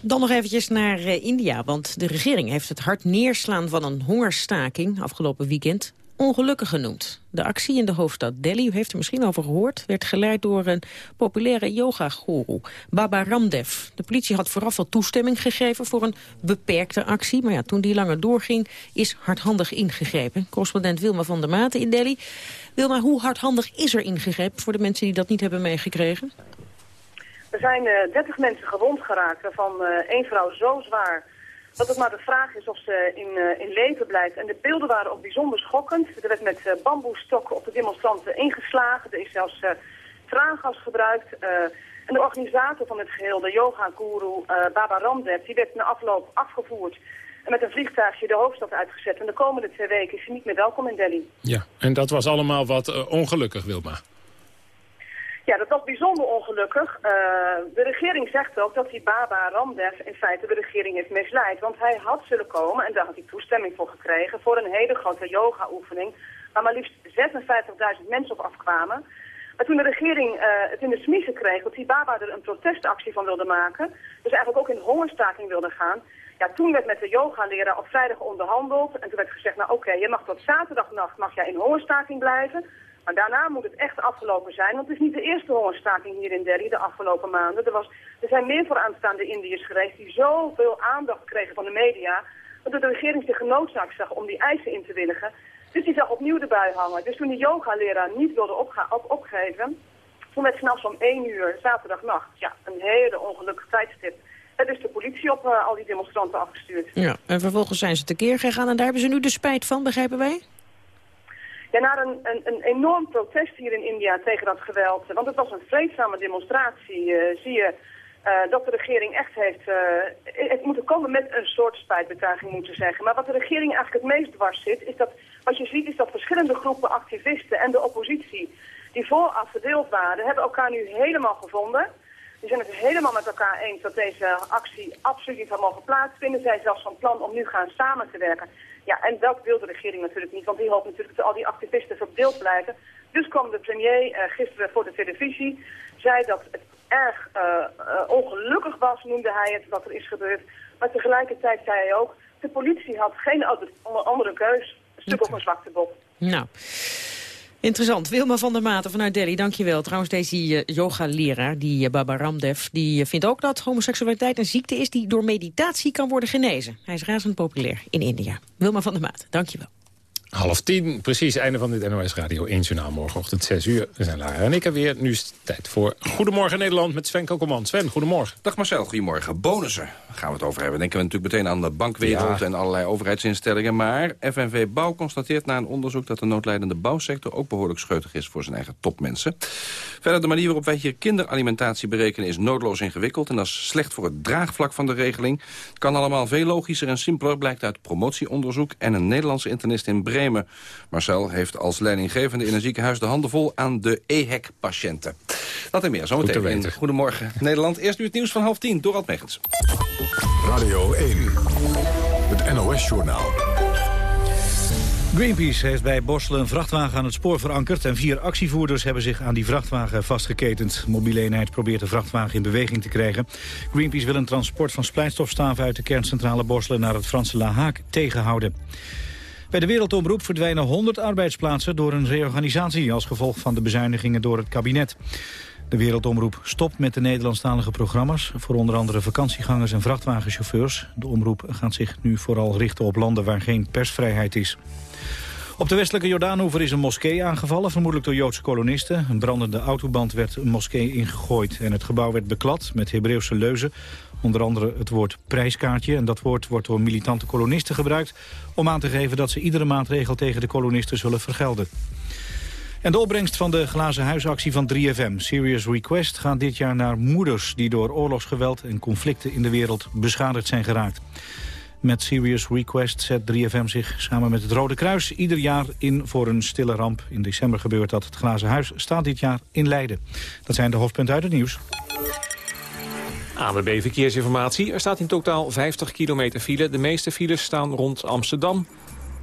Speaker 7: Dan nog eventjes naar eh, India, want de regering heeft het hard neerslaan van een hongerstaking afgelopen weekend ongelukkig genoemd. De actie in de hoofdstad Delhi, u heeft er misschien over gehoord... werd geleid door een populaire yoga-guru, Baba Ramdev. De politie had vooraf al toestemming gegeven voor een beperkte actie... maar ja, toen die langer doorging, is hardhandig ingegrepen. Correspondent Wilma van der Maten in Delhi. Wilma, hoe hardhandig is er ingegrepen voor de mensen die dat niet hebben meegekregen?
Speaker 15: Er zijn eh 30 mensen gewond geraakt, waarvan eh, één vrouw zo zwaar dat het maar de vraag is of ze in, eh, in leven blijft. En de beelden waren ook bijzonder schokkend. Er werd met eh, bamboestokken op de demonstranten ingeslagen. Er is zelfs eh, traangas gebruikt. en de organisator van het geheel, de yoga-guru Baba Ramdev, die werd na afloop afgevoerd en met een vliegtuigje de hoofdstad uitgezet. En de komende twee weken is hij niet meer welkom in Delhi.
Speaker 8: Ja, en dat was allemaal wat ongelukkig, Wilma.
Speaker 15: Ja, dat was bijzonder ongelukkig. Eh, de regering zegt ook dat die Baba Ramdev in feite de regering heeft misleid. Want hij had zullen komen, en daar had hij toestemming voor gekregen, voor een hele grote yoga-oefening, waar maar liefst 56.000 mensen op afkwamen. Maar toen de regering eh, het in de smiezen kreeg dat die Baba er een protestactie van wilde maken, dus eigenlijk ook in hongerstaking wilde gaan, ja, toen werd met de yogaleraar op vrijdag onderhandeld en toen werd gezegd, nou oké, je mag tot zaterdagnacht mag jij in hongerstaking blijven, maar daarna moet het echt afgelopen zijn, want het is niet de eerste hongerstaking hier in Delhi de afgelopen maanden. Er, was, er zijn meer vooraanstaande Indiërs geweest die zoveel aandacht kregen van de media, dat de regering zich genoodzaakt zag om die eisen in te willigen. Dus die zag opnieuw de bui hangen. Dus toen de yogaleraar niet wilde op, opgeven, toen werd s'nachts om 1 uur, zaterdagnacht, ja, een hele ongelukkig tijdstip. Er is de politie op eh, al die demonstranten afgestuurd.
Speaker 7: Ja, en vervolgens zijn ze tekeer gegaan en daar hebben ze nu de spijt van, begrijpen wij?
Speaker 15: Ja, na een, een, een enorm protest hier in India tegen dat geweld, want het was een vreedzame demonstratie, eh, zie je eh, dat de regering echt heeft, eh, het moet komen met een soort spijtbetuiging moeten zeggen. Maar wat de regering eigenlijk het meest dwars zit, is dat, wat je ziet is dat verschillende groepen activisten en de oppositie, die vooraf verdeeld waren, hebben elkaar nu helemaal gevonden. Die zijn het helemaal met elkaar eens dat deze actie absoluut niet had mogen plaatsvinden. Zij zelfs van plan om nu gaan samen te werken. Ja, en dat wil de regering natuurlijk niet, want die hoopt natuurlijk dat al die activisten verdeeld blijven. Dus kwam de premier uh, gisteren voor de televisie, zei dat het erg uh, uh, ongelukkig was, noemde hij het, wat er is gebeurd. Maar tegelijkertijd zei hij ook, de politie had geen andere keus. Een stuk of een zwakte bot.
Speaker 7: Nou, Interessant. Wilma van der Maten vanuit Delhi, dankjewel. Trouwens, deze uh, yoga-leraar, die uh, Baba Ramdev... die uh, vindt ook dat homoseksualiteit een ziekte is... die door meditatie kan worden genezen. Hij is razend populair in India. Wilma van der Maat, dankjewel.
Speaker 8: Half tien, precies, einde van dit NOS Radio 1 Journaal. Morgenochtend 6 uur We zijn Lara en ik er weer. Nu is het tijd voor Goedemorgen Nederland met Sven Kokkelman. Sven, goedemorgen.
Speaker 16: Dag Marcel, goedemorgen. Bonussen gaan we het over hebben. Denken we natuurlijk meteen aan de bankwereld en allerlei overheidsinstellingen. Maar FNV Bouw constateert na een onderzoek dat de noodlijdende bouwsector ook behoorlijk scheutig is voor zijn eigen topmensen. Verder de manier waarop wij hier kinderalimentatie berekenen is noodloos ingewikkeld. En dat is slecht voor het draagvlak van de regeling. Het kan allemaal veel logischer en simpeler, blijkt uit promotieonderzoek en een Nederlandse internist in Bremen Marcel heeft als leidinggevende in een ziekenhuis de handen vol aan de EHEC-patiënten. Dat en meer zometeen in Goedemorgen Nederland. Eerst nu het nieuws van half tien, Dorald Megens.
Speaker 1: Radio 1, het NOS-journaal.
Speaker 2: Greenpeace heeft bij Borselen een vrachtwagen aan het spoor verankerd... en vier actievoerders hebben zich aan die vrachtwagen vastgeketend. mobiele eenheid probeert de vrachtwagen in beweging te krijgen. Greenpeace wil een transport van splijtstofstaven uit de kerncentrale Borselen... naar het Franse La Haak tegenhouden. Bij de Wereldomroep verdwijnen 100 arbeidsplaatsen door een reorganisatie als gevolg van de bezuinigingen door het kabinet. De Wereldomroep stopt met de Nederlandstalige programma's... voor onder andere vakantiegangers en vrachtwagenchauffeurs. De omroep gaat zich nu vooral richten op landen waar geen persvrijheid is. Op de westelijke Jordaanoever is een moskee aangevallen, vermoedelijk door Joodse kolonisten. Een brandende autoband werd een moskee ingegooid en het gebouw werd beklad met Hebreeuwse leuzen. Onder andere het woord prijskaartje. En dat woord wordt door militante kolonisten gebruikt... om aan te geven dat ze iedere maatregel tegen de kolonisten zullen vergelden. En de opbrengst van de glazen huisactie van 3FM, Serious Request... gaat dit jaar naar moeders die door oorlogsgeweld en conflicten in de wereld beschadigd zijn geraakt. Met Serious Request zet 3FM zich samen met het Rode Kruis ieder jaar in voor een stille ramp. In december gebeurt dat. Het glazen huis staat dit jaar in Leiden. Dat zijn de hoofdpunten uit het nieuws.
Speaker 3: ANWB Verkeersinformatie. Er staat in totaal 50 kilometer file. De meeste files staan rond Amsterdam.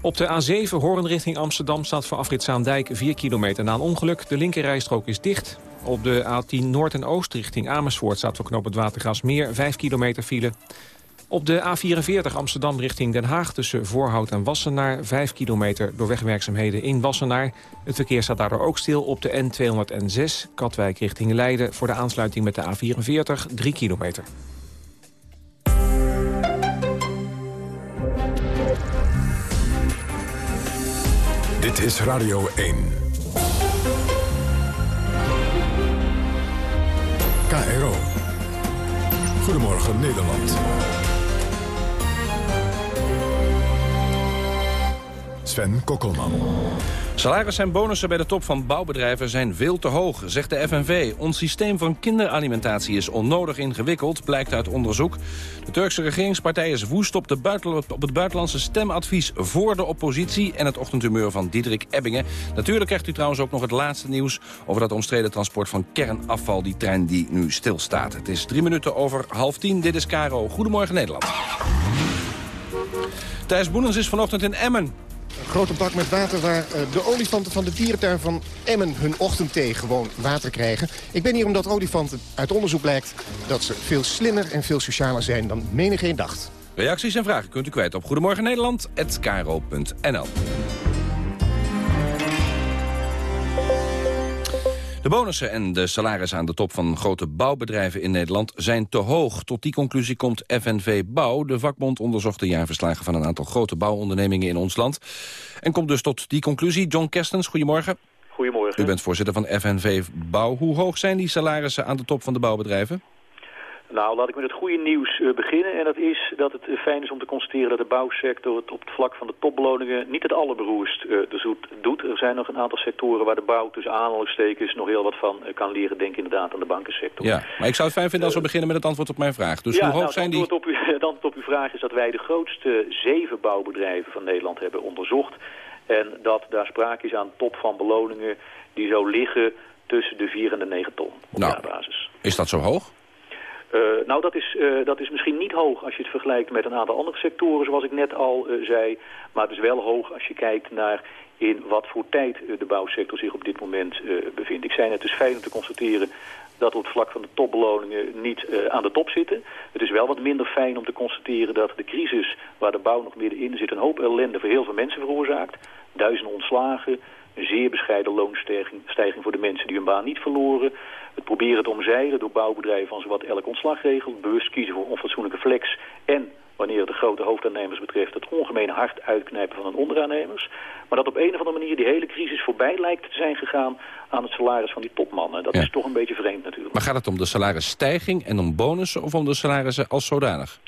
Speaker 3: Op de A7 Hoorn richting Amsterdam staat voor afrit Zaandijk 4 kilometer na een ongeluk. De linkerrijstrook is dicht. Op de A10 Noord en Oost richting Amersfoort staat voor knoop het Watergasmeer 5 kilometer file. Op de A44 Amsterdam richting Den Haag tussen Voorhout en Wassenaar... 5 kilometer door wegwerkzaamheden in Wassenaar. Het verkeer staat daardoor ook stil op de N206 Katwijk richting Leiden... voor de aansluiting met de A44 3 kilometer.
Speaker 1: Dit is Radio 1. KRO. Goedemorgen Nederland. Sven Kokkelman.
Speaker 16: Salarissen en bonussen bij de top van bouwbedrijven zijn veel te hoog, zegt de FNV. Ons systeem van kinderalimentatie is onnodig ingewikkeld, blijkt uit onderzoek. De Turkse regeringspartij is woest op, de op het buitenlandse stemadvies voor de oppositie... en het ochtendhumeur van Diederik Ebbingen. Natuurlijk krijgt u trouwens ook nog het laatste nieuws... over dat omstreden transport van kernafval, die trein die nu stilstaat. Het is drie minuten over half tien. Dit is Caro. Goedemorgen Nederland. Thijs Boenens is vanochtend in Emmen.
Speaker 17: Grote bak met water waar eh, de olifanten van de dierentuin van Emmen hun ochtendthee gewoon water krijgen. Ik ben hier omdat olifanten uit onderzoek blijkt dat ze veel slimmer en veel socialer zijn dan menigeen dacht.
Speaker 16: Reacties en vragen kunt u kwijt op Goedemorgen De bonussen en de salarissen aan de top van grote bouwbedrijven in Nederland zijn te hoog. Tot die conclusie komt FNV Bouw. De vakbond onderzocht de jaarverslagen van een aantal grote bouwondernemingen in ons land. En komt dus tot die conclusie. John Kerstens, goedemorgen.
Speaker 18: Goedemorgen.
Speaker 16: U bent voorzitter van FNV Bouw. Hoe hoog zijn die salarissen aan de top van de bouwbedrijven?
Speaker 18: Nou, laat ik met het goede nieuws uh, beginnen. En dat is dat het uh, fijn is om te constateren dat de bouwsector het op het vlak van de topbeloningen niet het allerberoerst uh, doet. Er zijn nog een aantal sectoren waar de bouw tussen aanhalingstekens nog heel wat van kan leren. Denk inderdaad aan de bankensector.
Speaker 16: Ja, maar ik zou het fijn vinden als we beginnen met het antwoord op mijn vraag. Dus hoe hoog
Speaker 18: nou,
Speaker 16: zijn die?
Speaker 18: Op uw, *laughs* het antwoord op uw vraag is dat wij de grootste zeven bouwbedrijven van Nederland hebben onderzocht. En dat daar sprake is aan top van beloningen die zo liggen tussen de 4 en de 9 ton op
Speaker 16: Nou.
Speaker 18: jaarbasis.
Speaker 16: Is dat zo hoog?
Speaker 18: Eh, nou, dat is, eh, dat is misschien niet hoog als je het vergelijkt met een aantal andere sectoren, zoals ik net al eh, zei. Maar het is wel hoog als je kijkt naar in wat voor tijd de bouwsector zich op dit moment bevindt. Ik zei net, het is fijn om te constateren dat we op het vlak van de topbeloningen niet aan de top zitten. Het is wel wat minder fijn om te constateren dat de crisis waar de bouw nog middenin zit... een hoop ellende voor heel veel mensen veroorzaakt. Duizenden ontslagen, een zeer bescheiden loonstijging stijging voor de mensen die hun baan niet verloren. Het proberen te omzeilen door bouwbedrijven van zowat elk ontslagregel. Bewust kiezen voor onfatsoenlijke flex. En, wanneer het de grote hoofdaannemers betreft, het ongemeen hard uitknijpen van hun onderaannemers. Maar dat op een of andere manier die hele crisis voorbij lijkt te zijn gegaan aan het salaris van die topmannen. Dat
Speaker 16: Ja.
Speaker 18: is toch een beetje vreemd natuurlijk.
Speaker 16: Maar gaat het om de salarisstijging en om bonussen of om de salarissen als zodanig?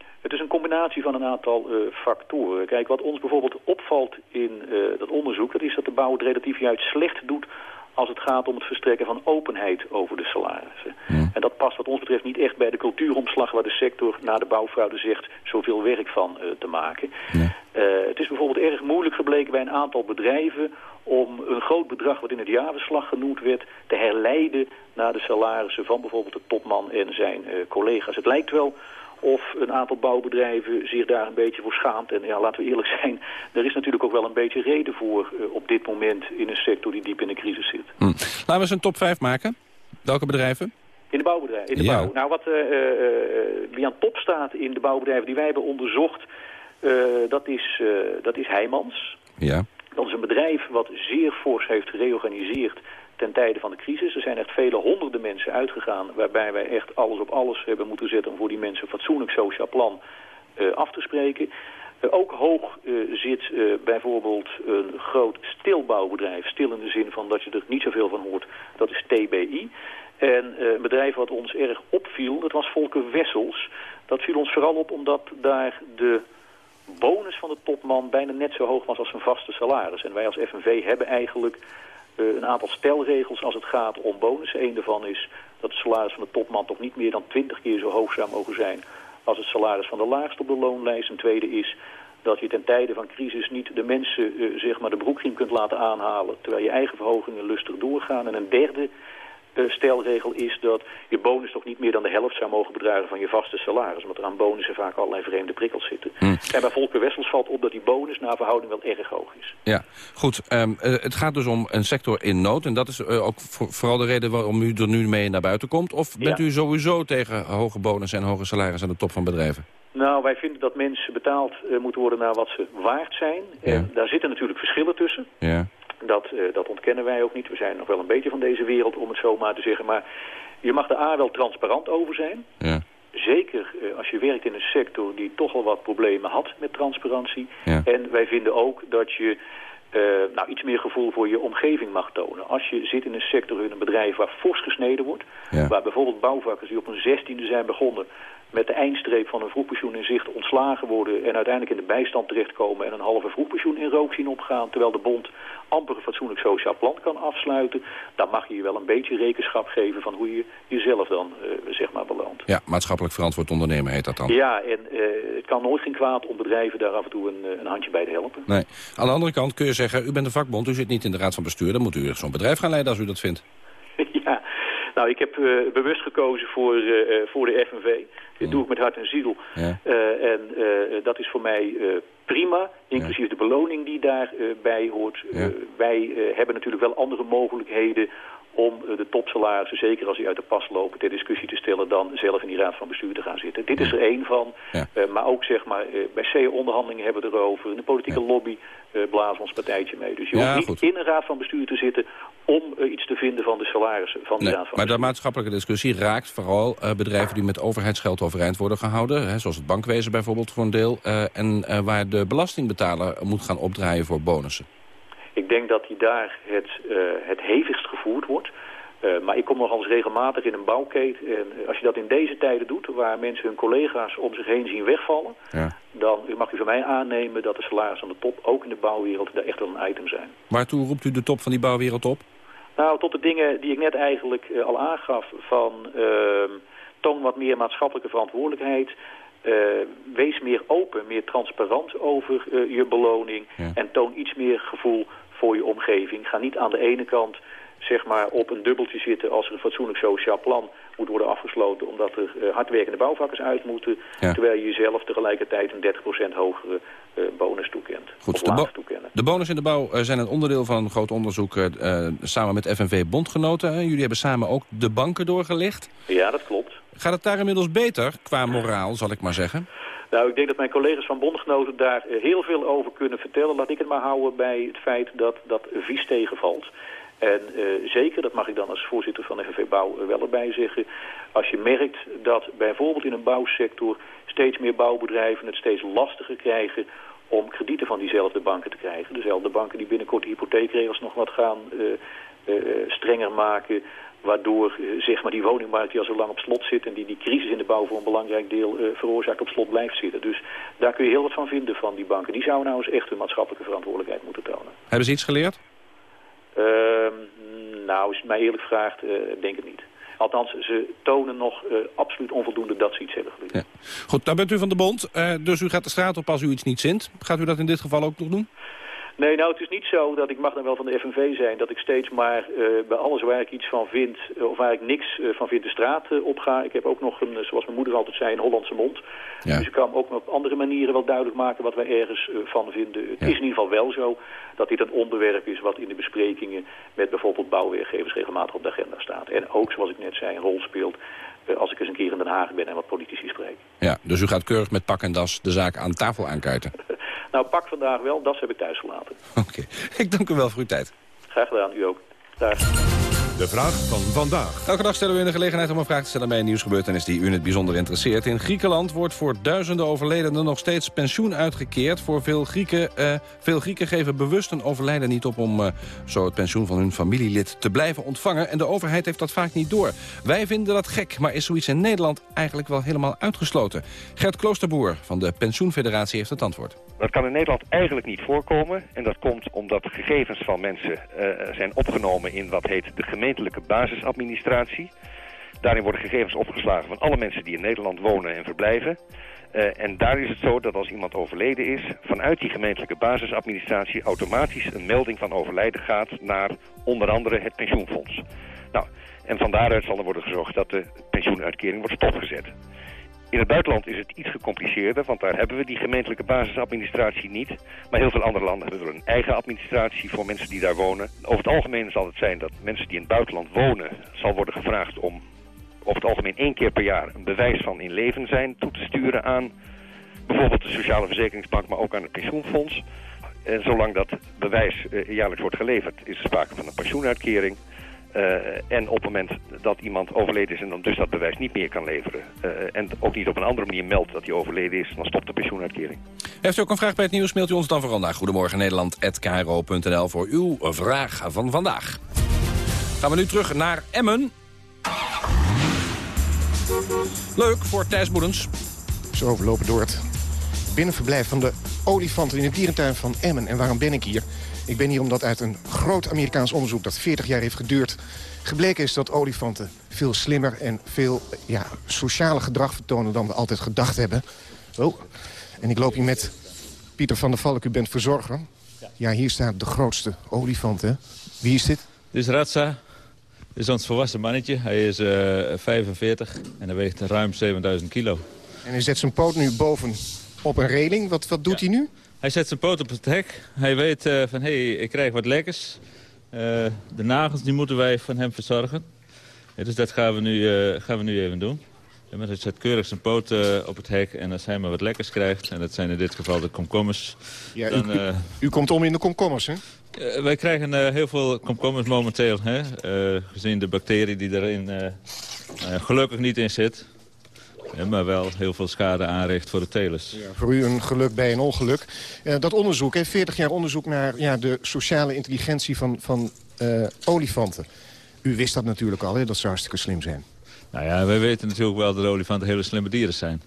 Speaker 18: Combinatie van een aantal eh, factoren. Kijk, wat ons bijvoorbeeld opvalt in eh, dat onderzoek... dat is dat de bouw het relatief juist slecht doet... als het gaat om het verstrekken van openheid over de salarissen. En dat past wat ons betreft niet echt bij de cultuuromslag... waar de sector na de bouwfraude zegt zoveel werk van eh, te maken. Het is bijvoorbeeld erg moeilijk gebleken bij een aantal bedrijven... om een groot bedrag wat in het jaarverslag genoemd werd... te herleiden naar de salarissen van bijvoorbeeld de topman en zijn collega's. Het lijkt wel of een aantal bouwbedrijven zich daar een beetje voor schaamt. En ja, laten we eerlijk zijn, er is natuurlijk ook wel een beetje reden voor uh, op dit moment in een sector die diep in de crisis zit.
Speaker 16: Hm. Laten we eens een top 5 maken. Welke bedrijven?
Speaker 18: In de bouwbedrijven, in de
Speaker 16: Ja.
Speaker 18: bouw. Nou, wat uh, uh, wie aan top staat in de bouwbedrijven die wij hebben onderzocht, dat, is, dat is Heijmans.
Speaker 16: Ja.
Speaker 18: Dat is een bedrijf wat zeer fors heeft gereorganiseerd ten tijde van de crisis. Er zijn echt vele honderden mensen uitgegaan... waarbij wij echt alles op alles hebben moeten zetten... om voor die mensen een fatsoenlijk sociaal plan uh, af te spreken. Uh, ook hoog uh, zit bijvoorbeeld een groot stilbouwbedrijf. Stil in de zin van dat je er niet zoveel van hoort. Dat is TBI. En een bedrijf wat ons erg opviel, dat was Volker Wessels. Dat viel ons vooral op omdat daar de bonus van de topman bijna net zo hoog was als zijn vaste salaris. En wij als FNV hebben eigenlijk uh, een aantal stelregels als het gaat om bonussen. Eén daarvan is dat het salaris van de topman toch niet meer dan 20 keer zo hoog zou mogen zijn als het salaris van de laagste op de loonlijst. Een tweede is dat je ten tijde van crisis niet de mensen uh, zeg maar de broekriem kunt laten aanhalen terwijl je eigen verhogingen lustig doorgaan. En een derde stelregel is dat je bonus toch niet meer dan de helft zou mogen bedragen van je vaste salaris. Omdat er aan bonussen vaak allerlei vreemde prikkels zitten.
Speaker 16: Hm.
Speaker 18: En bij Volker Wessels valt op dat die bonus naar verhouding wel erg hoog is.
Speaker 16: Ja, goed. Um, uh, het gaat dus om een sector in nood. En dat is uh, ook voor, vooral de reden waarom u er nu mee naar buiten komt. Of bent
Speaker 18: Ja.
Speaker 16: u sowieso tegen hoge bonussen en hoge salarissen aan de top van bedrijven?
Speaker 18: Nou, wij vinden dat mensen betaald uh, moeten worden naar wat ze waard zijn. En daar zitten natuurlijk verschillen tussen.
Speaker 16: Ja.
Speaker 18: Dat, uh, dat ontkennen wij ook niet. We zijn nog wel een beetje van deze wereld, om het zo maar te zeggen. Maar je mag er A wel transparant over zijn.
Speaker 16: Ja.
Speaker 18: Zeker uh, als je werkt in een sector die toch al wat problemen had met transparantie.
Speaker 16: Ja.
Speaker 18: En wij vinden ook dat je uh, nou, iets meer gevoel voor je omgeving mag tonen. Als je zit in een sector, in een bedrijf waar fors gesneden wordt...
Speaker 16: Ja.
Speaker 18: waar bijvoorbeeld bouwvakkers die op een zestiende zijn begonnen... met de eindstreep van een vroegpensioen in zicht ontslagen worden... en uiteindelijk in de bijstand terechtkomen... en een halve vroegpensioen in rook zien opgaan... terwijl de bond amper een fatsoenlijk sociaal plan kan afsluiten... dan mag je je wel een beetje rekenschap geven... van hoe je jezelf dan uh, zeg maar beloont.
Speaker 16: Ja, maatschappelijk verantwoord ondernemen heet dat dan.
Speaker 18: Ja, en uh, het kan nooit geen kwaad om bedrijven daar af en toe een, een handje bij te helpen.
Speaker 16: Nee. Aan de andere kant kun je zeggen, u bent een vakbond, u zit niet in de raad van bestuur. Dan moet u zo'n bedrijf gaan leiden als u dat vindt. *laughs*
Speaker 18: ja, nou ik heb uh, bewust gekozen voor, uh, voor de FNV. Dit doe ik met hart en ziel.
Speaker 16: Ja.
Speaker 18: En dat is voor mij prima, inclusief ja. de beloning die daarbij hoort.
Speaker 16: Ja.
Speaker 18: wij hebben natuurlijk wel andere mogelijkheden om de topsalarissen, zeker als die uit de pas lopen, ter discussie te stellen dan zelf in die raad van bestuur te gaan zitten. Dit is er één van,
Speaker 16: ja.
Speaker 18: uh, maar ook zeg maar, uh, bij CEO-onderhandelingen hebben we erover. In de politieke ja. lobby blazen we ons partijtje mee. Dus je hoeft niet
Speaker 16: goed.
Speaker 18: in een raad van bestuur te zitten om iets te vinden van de salarissen van die
Speaker 16: nee,
Speaker 18: raad van
Speaker 16: Maar de maatschappelijke discussie raakt vooral bedrijven die met overheidsgeld overeind worden gehouden. Hè, zoals het bankwezen bijvoorbeeld voor een deel. en waar de belastingbetaler moet gaan opdraaien voor bonussen.
Speaker 18: Ik denk dat die daar het, het hevigst gevoerd wordt. Uh, maar ik kom nog eens regelmatig in een bouwkeet. En als je dat in deze tijden doet, waar mensen hun collega's om zich heen zien wegvallen...
Speaker 16: Ja.
Speaker 18: dan mag u van mij aannemen dat de salarissen aan de top, ook in de bouwwereld, daar echt wel een item zijn.
Speaker 16: Waartoe roept u de top van die bouwwereld op?
Speaker 18: Nou, tot de dingen die ik net eigenlijk uh, al aangaf van... toon wat meer maatschappelijke verantwoordelijkheid... Wees meer open, meer transparant over je beloning...
Speaker 16: Ja.
Speaker 18: en toon iets meer gevoel voor je omgeving. Ga niet aan de ene kant zeg maar op een dubbeltje zitten als er een fatsoenlijk sociaal plan moet worden afgesloten omdat er uh, hardwerkende bouwvakkers uit moeten, terwijl je jezelf tegelijkertijd een 30% hogere uh, bonus toekent.
Speaker 16: Goed, de, bo toekennen. de bonus in de bouw uh, zijn een onderdeel van een groot onderzoek samen met FNV Bondgenoten. Jullie hebben samen ook de banken doorgelicht.
Speaker 18: Ja, dat klopt.
Speaker 16: Gaat het daar inmiddels beter qua moraal, zal ik maar zeggen?
Speaker 18: Nou, ik denk dat mijn collega's van bondgenoten daar heel veel over kunnen vertellen. Laat ik het maar houden bij het feit dat dat vies tegenvalt. En uh, zeker, dat mag ik dan als voorzitter van de FNV Bouw wel erbij zeggen... als je merkt dat bijvoorbeeld in een bouwsector steeds meer bouwbedrijven het steeds lastiger krijgen om kredieten van diezelfde banken te krijgen. Dezelfde banken die binnenkort de hypotheekregels nog wat gaan uh, strenger maken... waardoor zeg maar, die woningmarkt die al zo lang op slot zit... en die die crisis in de bouw voor een belangrijk deel veroorzaakt op slot blijft zitten. Dus daar kun je heel wat van vinden van die banken. Die zouden nou eens echt hun maatschappelijke verantwoordelijkheid moeten tonen.
Speaker 16: Hebben ze iets geleerd?
Speaker 18: Uh, nou, als je mij eerlijk vraagt, uh, denk het niet. Althans, ze tonen nog uh, absoluut onvoldoende dat ze iets hebben. Ja.
Speaker 16: Goed, daar bent u van de bond. Uh, dus u gaat de straat op als u iets niet zint. Gaat u dat in dit geval ook nog doen?
Speaker 18: Nee, nou, het is niet zo dat ik mag dan wel van de FNV zijn... dat ik steeds maar uh, bij alles waar ik iets van vind... Uh, of waar ik niks uh, van vind de straat op ga. Ik heb ook nog, een, zoals mijn moeder altijd zei, een Hollandse mond. Ja. Dus ik kan ook op andere manieren wel duidelijk maken... wat wij ergens van vinden. Het ja. is in ieder geval wel zo dat dit een onderwerp is... wat in de besprekingen met bijvoorbeeld bouwweergevers regelmatig op de agenda staat. En ook, zoals ik net zei, een rol speelt als ik eens een keer in Den Haag ben en wat politici spreek.
Speaker 16: Ja, dus u gaat keurig met pak en das de zaak aan tafel aankuiten? *laughs*
Speaker 18: nou, pak vandaag wel, das heb ik thuis gelaten.
Speaker 16: Oké, okay. *laughs* ik dank u wel voor uw tijd.
Speaker 18: Graag gedaan, u ook. Dag.
Speaker 1: De vraag van vandaag.
Speaker 16: Elke dag stellen we u de gelegenheid om een vraag te stellen bij een nieuwsgebeurtenis die u in het bijzonder interesseert. In Griekenland wordt voor duizenden overledenen nog steeds pensioen uitgekeerd. Voor veel Grieken, uh, veel Grieken geven bewust een overlijden niet op om uh, zo het pensioen van hun familielid te blijven ontvangen. En de overheid heeft dat vaak niet door. Wij vinden dat gek, maar is zoiets in Nederland eigenlijk wel helemaal uitgesloten? Gert Kloosterboer van de Pensioenfederatie heeft het antwoord.
Speaker 19: Dat kan in Nederland eigenlijk niet voorkomen. En dat komt omdat gegevens van mensen uh, zijn opgenomen in wat heet de gemeentelijke basisadministratie. Daarin worden gegevens opgeslagen van alle mensen die in Nederland wonen en verblijven. Uh, en daar is het zo dat als iemand overleden is... vanuit die gemeentelijke basisadministratie automatisch een melding van overlijden gaat... naar onder andere het pensioenfonds. Nou, en van daaruit zal er worden gezorgd dat de pensioenuitkering wordt stopgezet. In het buitenland is het iets gecompliceerder, want daar hebben we die gemeentelijke basisadministratie niet. Maar heel veel andere landen hebben een eigen administratie voor mensen die daar wonen. Over het algemeen zal het zijn dat mensen die in het buitenland wonen, zal worden gevraagd om over het algemeen één keer per jaar een bewijs van in leven zijn toe te sturen aan bijvoorbeeld de Sociale Verzekeringsbank, maar ook aan het pensioenfonds. En zolang dat bewijs uh, jaarlijks wordt geleverd, is er sprake van een pensioenuitkering. Uh, en op het moment dat iemand overleden is en dan dus dat bewijs niet meer kan leveren... Uh, en ook niet op een andere manier meldt dat hij overleden is... dan stopt de pensioenuitkering.
Speaker 16: Heeft u ook een vraag bij het nieuws, mailt u ons dan vooral naar Goedemorgen Nederland@kro.nl voor uw vraag van vandaag. Gaan we nu terug naar Emmen. Leuk voor Thijs Boedens.
Speaker 17: Zo, we lopen door het binnenverblijf van de olifanten in de dierentuin van Emmen. En waarom ben ik hier? Ik ben hier omdat uit een groot Amerikaans onderzoek dat 40 jaar heeft geduurd... gebleken is dat olifanten veel slimmer en veel ja, sociale gedrag vertonen... dan we altijd gedacht hebben. Oh, en ik loop hier met Pieter van der Valk, u bent verzorger. Ja, hier staat de grootste olifant, hè? Wie is dit?
Speaker 20: Dit is Ratsa. Dit is ons volwassen mannetje. Hij is uh, 45 en hij weegt ruim 7000 kilo.
Speaker 17: En hij zet zijn poot nu boven op een reling. Wat, wat doet ja. hij nu?
Speaker 20: Hij zet zijn poot op het hek. Hij weet uh, van, hé, hey, ik krijg wat lekkers. Uh, de nagels die moeten wij van hem verzorgen. Ja, dus dat gaan we nu, uh, gaan we nu even doen. Ja, hij zet keurig zijn poot op het hek. En als hij maar wat lekkers krijgt, en dat zijn in dit geval de komkommers...
Speaker 17: Ja, dan, u, u, u, komt om in de komkommers, hè?
Speaker 20: wij krijgen heel veel komkommers momenteel, hè? gezien de bacterie die erin gelukkig niet in zit. Maar wel heel veel schade aanricht voor de telers.
Speaker 17: Ja, voor u een geluk bij een ongeluk. Uh, dat onderzoek, hè, 40 jaar onderzoek naar ja, de sociale intelligentie van, van uh, olifanten. U wist dat natuurlijk al, hè, dat ze hartstikke slim zijn.
Speaker 20: Nou ja, wij weten natuurlijk wel dat olifanten hele slimme dieren zijn.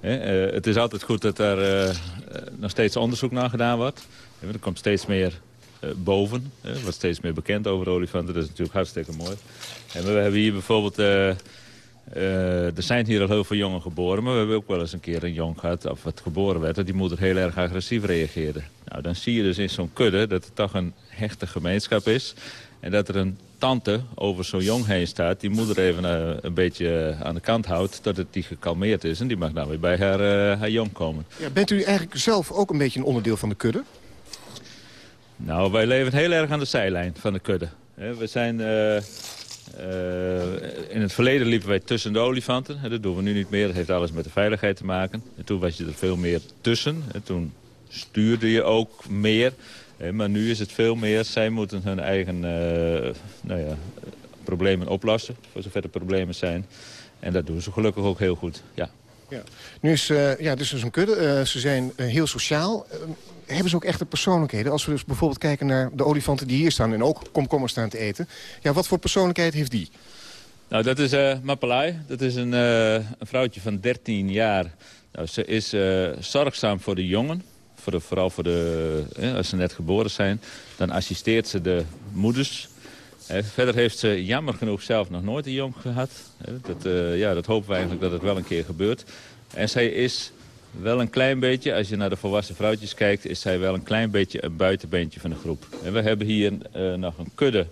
Speaker 20: Hè? Uh, het is altijd goed dat er nog steeds onderzoek naar gedaan wordt. er komt steeds meer boven. Er wordt steeds meer bekend over olifanten. Dat is natuurlijk hartstikke mooi. En we hebben hier bijvoorbeeld uh, er zijn hier al heel veel jongen geboren, maar we hebben ook wel eens een keer een jong gehad, of wat geboren werd, dat die moeder heel erg agressief reageerde. Nou, dan zie je dus in zo'n kudde dat het toch een hechte gemeenschap is en dat er een tante over zo'n jong heen staat... die moeder even eh, een beetje aan de kant houdt... dat het die gekalmeerd is en die mag dan weer bij haar, uh, haar jong komen.
Speaker 17: Ja, bent u eigenlijk zelf ook een beetje een onderdeel van de kudde?
Speaker 20: Nou, wij leven heel erg aan de zijlijn van de kudde. We zijn... in het verleden liepen wij tussen de olifanten. Dat doen we nu niet meer. Dat heeft alles met de veiligheid te maken. En toen was je er veel meer tussen. En toen stuurde je ook meer. Maar nu is het veel meer, zij moeten hun eigen uh, nou ja, problemen oplossen, voor zover er problemen zijn. En dat doen ze gelukkig ook heel goed, ja.
Speaker 17: ja. Nu is, uh, ja, dus een kudde, ze zijn heel sociaal. Hebben ze ook echte persoonlijkheden? Als we dus bijvoorbeeld kijken naar de olifanten die hier staan... en ook komkommers staan te eten. Ja, wat voor persoonlijkheid heeft die?
Speaker 20: Nou, dat is uh, Mapalai. Dat is een, een, vrouwtje van 13 jaar. Nou, ze is zorgzaam voor de jongen voor de, vooral voor de, als ze net geboren zijn. Dan assisteert ze de moeders. verder heeft ze jammer genoeg zelf nog nooit een jong gehad. dat, ja, dat hopen we eigenlijk dat het wel een keer gebeurt. En zij is wel een klein beetje, als je naar de volwassen vrouwtjes kijkt... is zij wel een klein beetje een buitenbeentje van de groep. En we hebben hier uh, nog een kudde.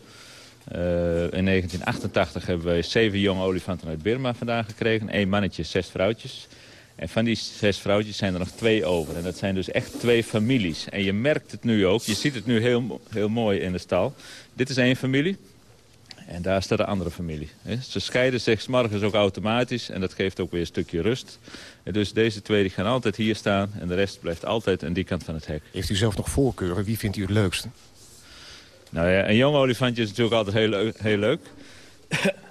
Speaker 20: Uh, in 1988 hebben wij zeven jonge olifanten uit Birma vandaan gekregen. Eén mannetje, zes vrouwtjes. En van die zes vrouwtjes zijn er nog twee over. En dat zijn dus echt twee families. En je merkt het nu ook. Je ziet het nu heel, heel mooi in de stal. Dit is één familie. En daar staat de andere familie. Ze scheiden zich morgens ook automatisch. En dat geeft ook weer een stukje rust. En dus deze twee die gaan altijd hier staan. En de rest blijft altijd aan die kant van het hek.
Speaker 17: Heeft u zelf nog voorkeuren? Wie vindt u het leukste?
Speaker 20: Nou ja, een jong olifantje is natuurlijk altijd heel, leuk. Heel leuk.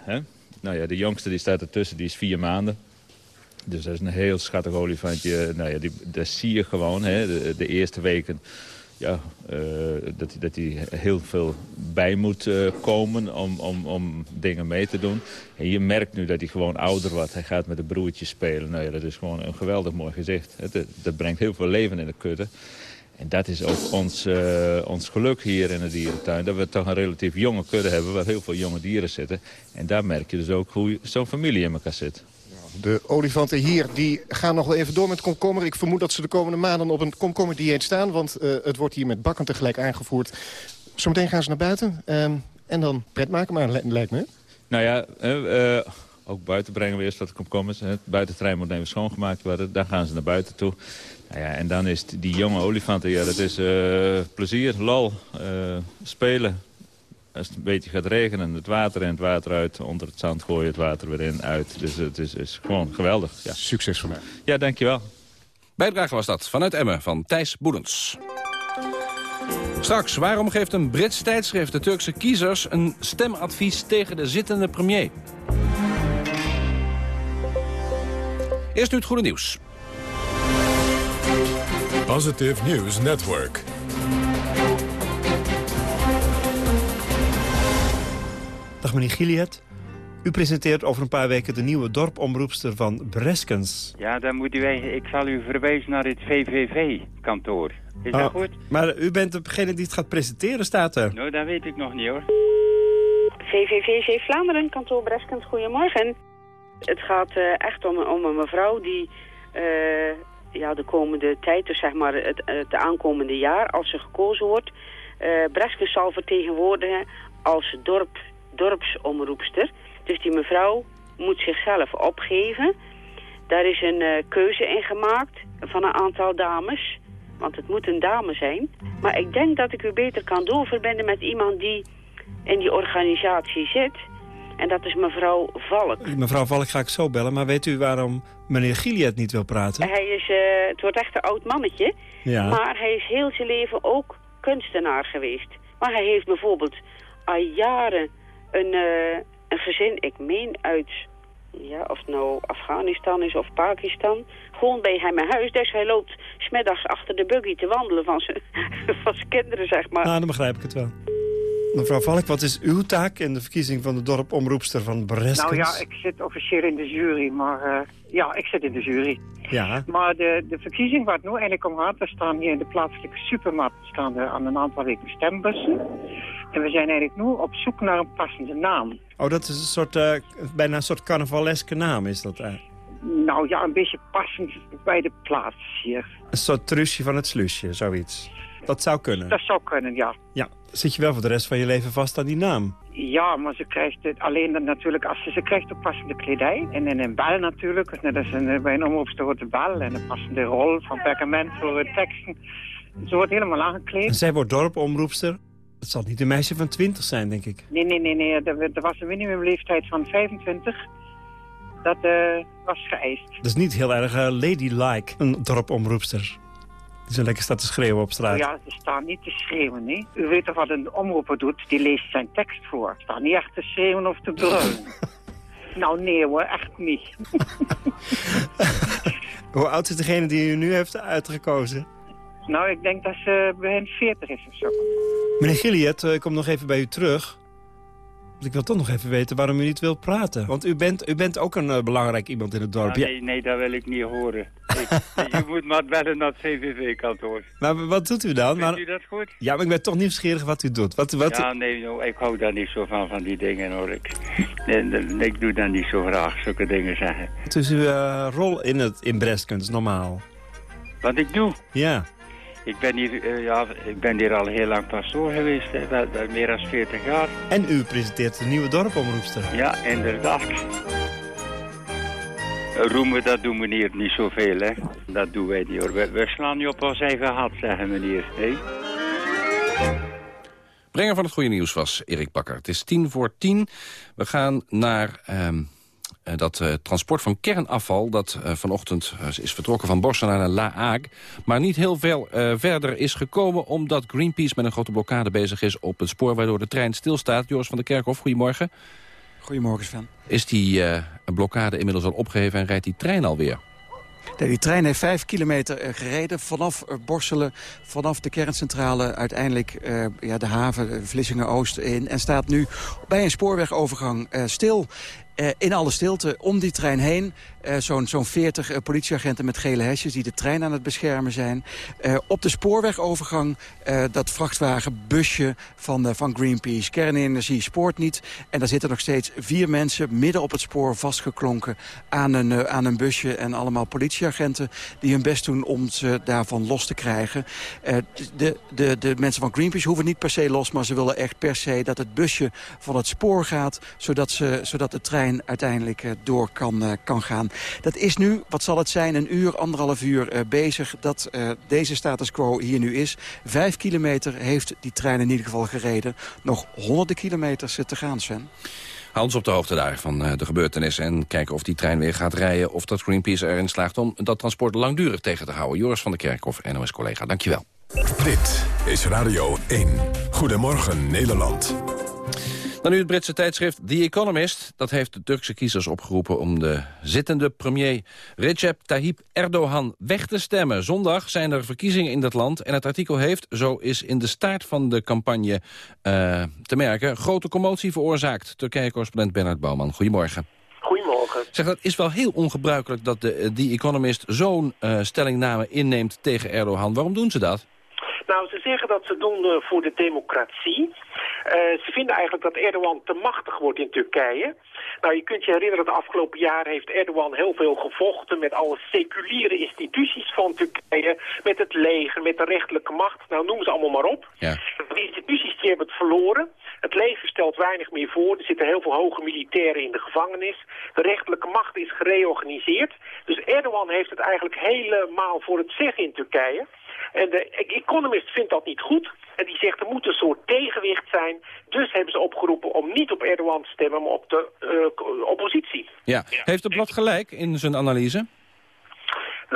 Speaker 20: *coughs* nou ja, de jongste die staat ertussen, die is vier maanden. Dus dat is een heel schattig olifantje. Nou ja, die, dat zie je gewoon, hè, de, de eerste weken. Ja, uh, dat, dat hij heel veel bij moet uh, komen om, om, om dingen mee te doen. En je merkt nu dat hij gewoon ouder wordt. Hij gaat met de broertjes spelen. Nou ja, dat is gewoon een geweldig mooi gezicht. Dat, brengt heel veel leven in de kudde. En dat is ook ons, uh, ons geluk hier in de dierentuin. Dat we toch een relatief jonge kudde hebben waar heel veel jonge dieren zitten. En daar merk je dus ook hoe zo'n familie in elkaar zit.
Speaker 17: De olifanten hier die gaan nog wel even door met komkommer. Ik vermoed dat ze de komende maanden op een komkommerdieet staan... want uh, het wordt hier met bakken tegelijk aangevoerd. Zometeen gaan ze naar buiten uh, en dan pret maken, maar lijkt me.
Speaker 20: Nou ja, uh, ook buiten brengen we eerst wat komkommers. Het buitenterrein moet even schoongemaakt worden. Dan gaan ze naar buiten toe. Nou ja, en dan is die jonge olifanten, ja, dat is plezier, lol, spelen, als het een beetje gaat regenen, het water en het water uit. Onder het zand gooien het water weer in, uit. Dus het is, is gewoon geweldig. Ja.
Speaker 17: Succes voor mij.
Speaker 20: Ja, dankjewel.
Speaker 16: Bijdrage was dat vanuit Emmen van Thijs Boedens. Straks, waarom geeft een Brits tijdschrift de Turkse kiezers... een stemadvies tegen de zittende premier? Eerst nu het goede nieuws.
Speaker 1: Positive News Network.
Speaker 21: Dag meneer Giliet. U presenteert over een paar weken de nieuwe dorpomroepster van Breskens.
Speaker 22: Ja, dan moet u, ik zal u verwijzen naar het VVV-kantoor. Is dat
Speaker 21: Oh,
Speaker 22: goed?
Speaker 21: Maar u bent degene die het gaat presenteren, staat er.
Speaker 22: Nou, dat weet ik nog niet hoor.
Speaker 23: VVVC Vlaanderen, kantoor Breskens, goedemorgen. Het gaat eh, echt om, om een mevrouw die eh, ja, de komende tijd, dus zeg maar het, het aankomende jaar, als ze gekozen wordt, eh Breskens zal vertegenwoordigen als dorp, dorpsomroepster. Dus die mevrouw moet zichzelf opgeven. Daar is een eh, keuze in gemaakt van een aantal dames. Want het moet een dame zijn. Maar ik denk dat ik u beter kan doorverbinden met iemand die in die organisatie zit. En dat is mevrouw Valk.
Speaker 21: Mevrouw Valk ga ik zo bellen, maar weet u waarom meneer Giliet niet wil praten?
Speaker 23: Hij is, eh, het wordt echt een oud mannetje.
Speaker 21: Ja.
Speaker 23: Maar hij is heel zijn leven ook kunstenaar geweest. Maar hij heeft bijvoorbeeld al jaren een, eh, een gezin, ik meen uit, ja, of het nou Afghanistan is of Pakistan, gewoon bij hem in huis. Dus hij loopt smiddags achter de buggy te wandelen van zijn *laughs* van zijn kinderen, zeg maar.
Speaker 21: Nou, dan begrijp ik het wel. Mevrouw Valk, wat is uw taak in de verkiezing van de dorpomroepster van Breskens?
Speaker 24: Nou ja, ik zit officieel in de jury, maar eh, ja, ik zit in de jury.
Speaker 21: Ja,
Speaker 24: Maar de, de verkiezing waar het nu eigenlijk om gaat, er staan hier in de plaatselijke supermarkt staan er aan een aantal weken stembussen. En we zijn eigenlijk nu op zoek naar een passende naam.
Speaker 21: oh, dat is een soort, eh, bijna een soort carnavaleske naam is dat. eh.
Speaker 24: Nou ja, een beetje passend bij de plaats hier.
Speaker 21: Een soort trusje van het slusje, zoiets. Dat zou kunnen?
Speaker 24: Dat zou kunnen, ja.
Speaker 21: Ja, zit je wel voor de rest van je leven vast aan die naam?
Speaker 24: Ja, maar ze krijgt het alleen dan natuurlijk als ze, ze krijgt ook passende kledij. En in een bal natuurlijk, net als een, bij een de bal en een passende rol van perkament voor het teksten. Ze wordt helemaal aangekleed.
Speaker 21: En zij wordt dorpomroepster? Het zal niet een meisje van 20 zijn, denk ik.
Speaker 24: Nee, nee, nee, nee. Er, er was een minimumleeftijd van 25. Dat uh, was geëist.
Speaker 21: Dat is niet heel erg uh, ladylike, een dorpomroepster. Die zo lekker staat te schreeuwen op straat.
Speaker 24: Ja, ze staan niet te schreeuwen, hè. U weet toch wat een omroeper doet? Die leest zijn tekst voor. Ze staan niet echt te schreeuwen of te brullen. *laughs* nou, nee hoor, echt niet. *laughs*
Speaker 21: Hoe oud is degene die u nu heeft uitgekozen?
Speaker 24: Nou, ik denk dat ze begin 40 is of zo.
Speaker 21: Meneer Gilliet, ik kom nog even bij u terug. Want ik wil toch nog even weten waarom u niet wilt praten. Want u bent, u bent ook een uh, belangrijk iemand in het dorp.
Speaker 22: Ja, nee, nee, dat wil ik niet horen. ik, *laughs* je moet maar bellen naar het CVV-kantoor.
Speaker 21: Maar wat doet u dan?
Speaker 22: Vindt
Speaker 21: maar,
Speaker 22: u dat goed?
Speaker 21: Ja, maar ik ben toch nieuwsgierig wat u doet. Wat, wat...
Speaker 22: Ja, nee, ik hou daar niet zo van, van die dingen hoor. Ik, nee, ik doe daar niet zo graag, zulke dingen zeggen.
Speaker 21: Wat is uw uh, rol in, het, in Brestkunst normaal?
Speaker 22: Wat ik doe?
Speaker 21: Ja.
Speaker 22: Ik ben, hier, uh, ja, ik ben hier al heel lang pastoor geweest, hè, bij, bij meer dan 40 jaar.
Speaker 21: En u presenteert de nieuwe dorpomroepster.
Speaker 22: Ja, inderdaad. Roemen, dat doen we hier niet zoveel, hè. Dat doen wij niet, hoor. We, we slaan niet op ons eigen had, zeggen meneer. Hey?
Speaker 16: Brenger van het goede nieuws was Erik Bakker. Het is tien voor tien. We gaan naar... Um uh, dat uh, transport van kernafval dat uh, vanochtend is vertrokken van Borselen naar La Hague... maar niet heel veel verder is gekomen omdat Greenpeace met een grote blokkade bezig is op het spoor... waardoor de trein stilstaat. Joris van der Kerkhof, goedemorgen.
Speaker 13: Goedemorgen Sven.
Speaker 16: Is die blokkade inmiddels al opgeheven en rijdt die trein alweer?
Speaker 13: Die trein heeft vijf kilometer gereden vanaf Borselen, vanaf de kerncentrale, uiteindelijk uh, ja, de haven Vlissingen-Oost in. En staat nu bij een spoorwegovergang uh, stil. Uh, in alle stilte om die trein heen. Uh, Zo'n zo'n 40 uh, politieagenten met gele hesjes die de trein aan het beschermen zijn. op de spoorwegovergang dat vrachtwagenbusje van, van Greenpeace. Kernenergie spoort niet. En daar zitten nog steeds vier mensen midden op het spoor vastgeklonken aan een, aan een busje. En allemaal politieagenten die hun best doen om ze daarvan los te krijgen. de, de, de mensen van Greenpeace hoeven niet per se los, maar ze willen echt per se dat het busje van het spoor gaat. Zodat, ze, zodat de trein uiteindelijk door kan, kan gaan. Dat is nu, wat zal het zijn, een uur, anderhalf uur uh, bezig... dat deze status quo hier nu is. Vijf kilometer heeft die trein in ieder geval gereden. Nog honderden kilometers te gaan, Sven.
Speaker 16: Hou ons op de hoogte daar van de gebeurtenissen... en kijken of die trein weer gaat rijden... of dat Greenpeace erin slaagt om dat transport langdurig tegen te houden. Joris van der Kerkhof, NOS-collega, dankjewel.
Speaker 1: Dit is Radio 1. Goedemorgen Nederland.
Speaker 16: Dan nu het Britse tijdschrift The Economist. Dat heeft de Turkse kiezers opgeroepen om de zittende premier Recep Tayyip Erdogan weg te stemmen. Zondag zijn er verkiezingen in dat land en het artikel heeft, zo is in de staart van de campagne uh, te merken, grote commotie veroorzaakt. Turkije-correspondent Bernard Bouwman, goedemorgen.
Speaker 25: Goedemorgen.
Speaker 16: Zeg, dat is wel heel ongebruikelijk dat de, The Economist zo'n uh, stellingname inneemt tegen Erdogan. Waarom doen ze dat?
Speaker 25: Nou, ze zeggen dat ze doen uh, voor de democratie. Uh, ze vinden eigenlijk dat Erdogan te machtig wordt in Turkije. Nou, je kunt je herinneren, de afgelopen jaren heeft Erdogan heel veel gevochten met alle seculiere instituties van Turkije, met het leger, met de rechterlijke macht. Nou, noem ze allemaal maar op.
Speaker 16: Ja.
Speaker 25: Die instituties die hebben het verloren. Het leger stelt weinig meer voor. Er zitten heel veel hoge militairen in de gevangenis. De rechterlijke macht is gereorganiseerd. Dus Erdogan heeft het eigenlijk helemaal voor het zeggen in Turkije. En de Economist vindt dat niet goed. En die zegt er moet een soort tegenwicht zijn. Dus hebben ze opgeroepen om niet op Erdogan te stemmen, maar op de uh, oppositie.
Speaker 16: Ja. Heeft het blad gelijk in zijn analyse?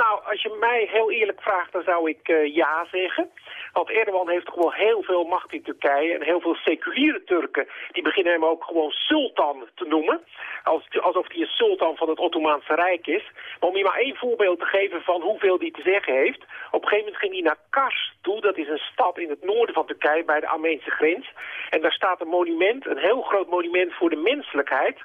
Speaker 25: Nou, als je mij heel eerlijk vraagt, dan zou ik uh, ja zeggen. Want Erdogan heeft gewoon heel veel macht in Turkije. En heel veel seculiere Turken, die beginnen hem ook gewoon sultan te noemen. Alsof hij een sultan van het Ottomaanse Rijk is. Maar om je maar één voorbeeld te geven van hoeveel hij te zeggen heeft. Op een gegeven moment ging hij naar Kars toe. Dat is een stad in het noorden van Turkije, bij de Armeense grens. En daar staat een monument, een heel groot monument voor de menselijkheid.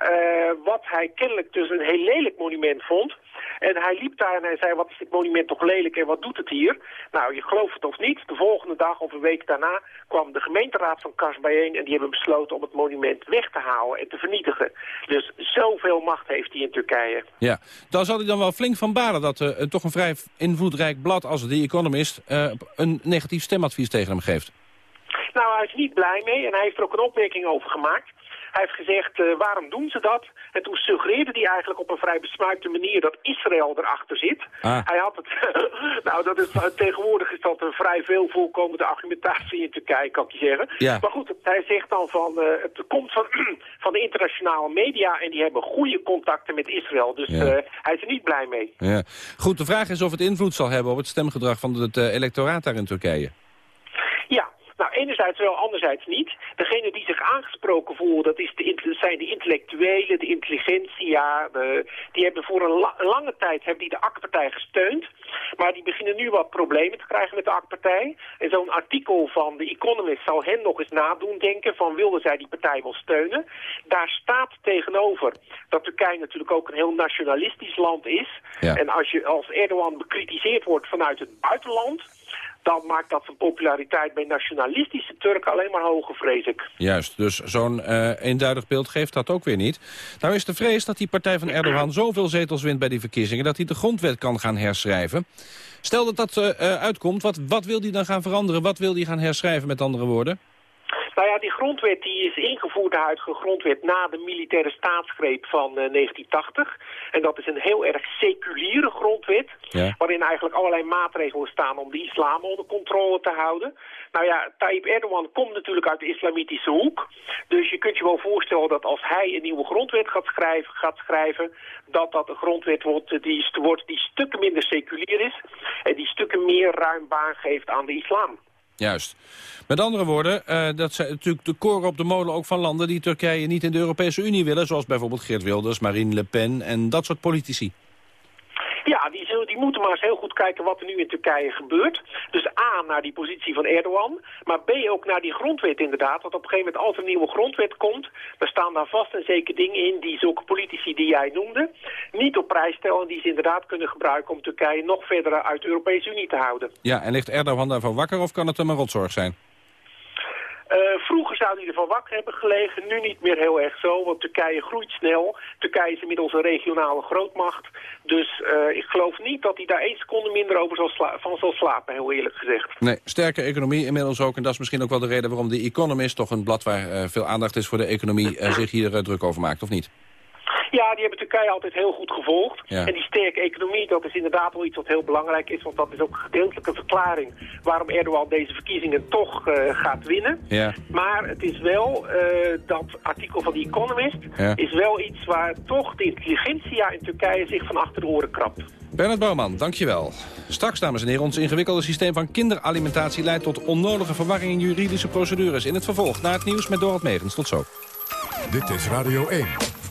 Speaker 25: Uh, wat hij kennelijk dus een heel lelijk monument vond. En hij liep daar en hij zei, wat is dit monument toch lelijk en wat doet het hier? Nou, je gelooft het of niet. De volgende dag of een week daarna kwam de gemeenteraad van Kars bijeen... en die hebben besloten om het monument weg te halen en te vernietigen. Dus zoveel macht heeft hij in Turkije.
Speaker 16: Ja, dan zal hij dan wel flink van balen dat uh, toch een vrij invloedrijk blad als The Economist... Uh, een negatief stemadvies tegen hem geeft.
Speaker 25: Nou, hij is niet blij mee en hij heeft er ook een opmerking over gemaakt. Hij heeft gezegd, uh, waarom doen ze dat? En toen suggereerde hij eigenlijk op een vrij besmuikte manier dat Israël erachter zit.
Speaker 16: Ah.
Speaker 25: Hij had het, *laughs* nou dat is, tegenwoordig is dat een vrij veel voorkomende argumentatie in Turkije, kan ik je zeggen.
Speaker 16: Ja.
Speaker 25: Maar goed, hij zegt dan van, uh, het komt van, *clears throat* van de internationale media en die hebben goede contacten met Israël. Dus
Speaker 16: Ja.
Speaker 25: uh, hij is er niet blij mee.
Speaker 16: Ja. Goed, de vraag is of het invloed zal hebben op het stemgedrag van het electoraat daar in Turkije.
Speaker 25: Nou enerzijds wel, anderzijds niet. Degene die zich aangesproken voelen, dat is de, zijn de intellectuelen, de de, die hebben voor een, la, een lange tijd hebben die de AK-partij gesteund. Maar die beginnen nu wat problemen te krijgen met de AK-partij. En zo'n artikel van The Economist zal hen nog eens nadoen denken van wilden zij die partij wel steunen. Daar staat tegenover dat Turkije natuurlijk ook een heel nationalistisch land is.
Speaker 16: Ja.
Speaker 25: En als je als Erdogan bekritiseerd wordt vanuit het buitenland dan maakt dat zijn populariteit bij nationalistische Turken alleen maar hoger, vrees ik.
Speaker 16: Juist, dus zo'n uh, eenduidig beeld geeft dat ook weer niet. Nou is de vrees dat die partij van Erdogan *clears throat* zoveel zetels wint bij die verkiezingen... dat hij de grondwet kan gaan herschrijven. Stel dat dat uh, uitkomt, wat, wat wil hij dan gaan veranderen? Wat wil hij gaan herschrijven, met andere woorden?
Speaker 25: Nou ja, die grondwet die is ingevoerd, de huidige grondwet, na de militaire staatsgreep van uh, 1980. En dat is een heel erg seculiere grondwet,
Speaker 16: ja.
Speaker 25: waarin eigenlijk allerlei maatregelen staan om de islam onder controle te houden. Nou ja, Tayyip Erdogan komt natuurlijk uit de islamitische hoek. Dus je kunt je wel voorstellen dat als hij een nieuwe grondwet gaat schrijven, gaat schrijven dat dat een grondwet wordt die, wordt die stukken minder seculier is en die stukken meer ruim baan geeft aan de islam.
Speaker 16: Juist. Met andere woorden, uh, dat zijn natuurlijk de koren op de molen ook van landen die Turkije niet in de Europese Unie willen. Zoals bijvoorbeeld Geert Wilders, Marine Le Pen en dat soort politici.
Speaker 25: Ja, die, die moeten maar eens heel goed kijken wat er nu in Turkije gebeurt. Dus A, naar die positie van Erdogan. Maar B, ook naar die grondwet inderdaad. Want op een gegeven moment als er een nieuwe grondwet komt... dan staan daar vast en zeker dingen in die zulke politici die jij noemde... niet op prijs stellen die ze inderdaad kunnen gebruiken... om Turkije nog verder uit de Europese Unie te houden.
Speaker 16: Ja, en ligt Erdogan daarvan wakker of kan het hem een rotzorg zijn?
Speaker 25: Uh, vroeger zou hij ervan wakker hebben gelegen, nu niet meer heel erg zo, want Turkije groeit snel. Turkije is inmiddels een regionale grootmacht. Dus uh, ik geloof niet dat hij daar één seconde minder over zal van zal slapen, heel eerlijk gezegd.
Speaker 16: Nee, sterke economie inmiddels ook. En dat is misschien ook wel de reden waarom de Economist, toch een blad waar uh, veel aandacht is voor de economie, zich hier druk over maakt, of niet?
Speaker 25: Ja, die hebben Turkije altijd heel goed gevolgd.
Speaker 16: Ja.
Speaker 25: En die sterke economie, dat is inderdaad wel iets wat heel belangrijk is. Want dat is ook gedeeltelijk een verklaring waarom Erdogan deze verkiezingen toch uh, gaat winnen.
Speaker 16: Ja.
Speaker 25: Maar het is wel, uh, dat artikel van The Economist,
Speaker 16: ja.
Speaker 25: is wel iets waar toch de intelligentsia in Turkije zich van achter de oren krabt.
Speaker 16: Bernard Bouwman, dankjewel. Straks, dames en heren, ons ingewikkelde systeem van kinderalimentatie leidt tot onnodige verwarring in juridische procedures. In het vervolg, naar het nieuws met Dorot Megens. Tot zo.
Speaker 1: Dit is Radio 1.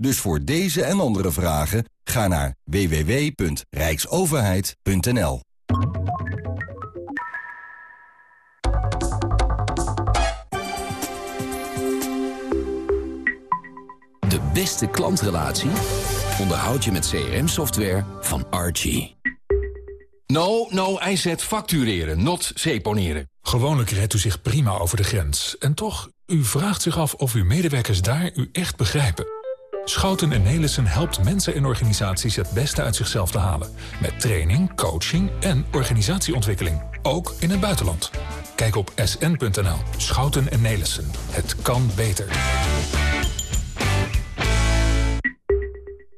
Speaker 26: Dus voor deze en andere vragen ga naar www.rijksoverheid.nl.
Speaker 27: De beste klantrelatie onderhoud je met CRM-software van Archie.
Speaker 28: No, no, I factureren, not seponeren.
Speaker 29: Gewoonlijk redt u zich prima over de grens. En toch, u vraagt zich af of uw medewerkers daar u echt begrijpen. Schouten en Nelissen helpt mensen en organisaties het beste uit zichzelf te halen. Met training, coaching en organisatieontwikkeling. Ook in het buitenland. Kijk op sn.nl. Schouten en Nelissen. Het kan beter.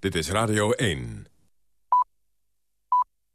Speaker 1: Dit is Radio 1.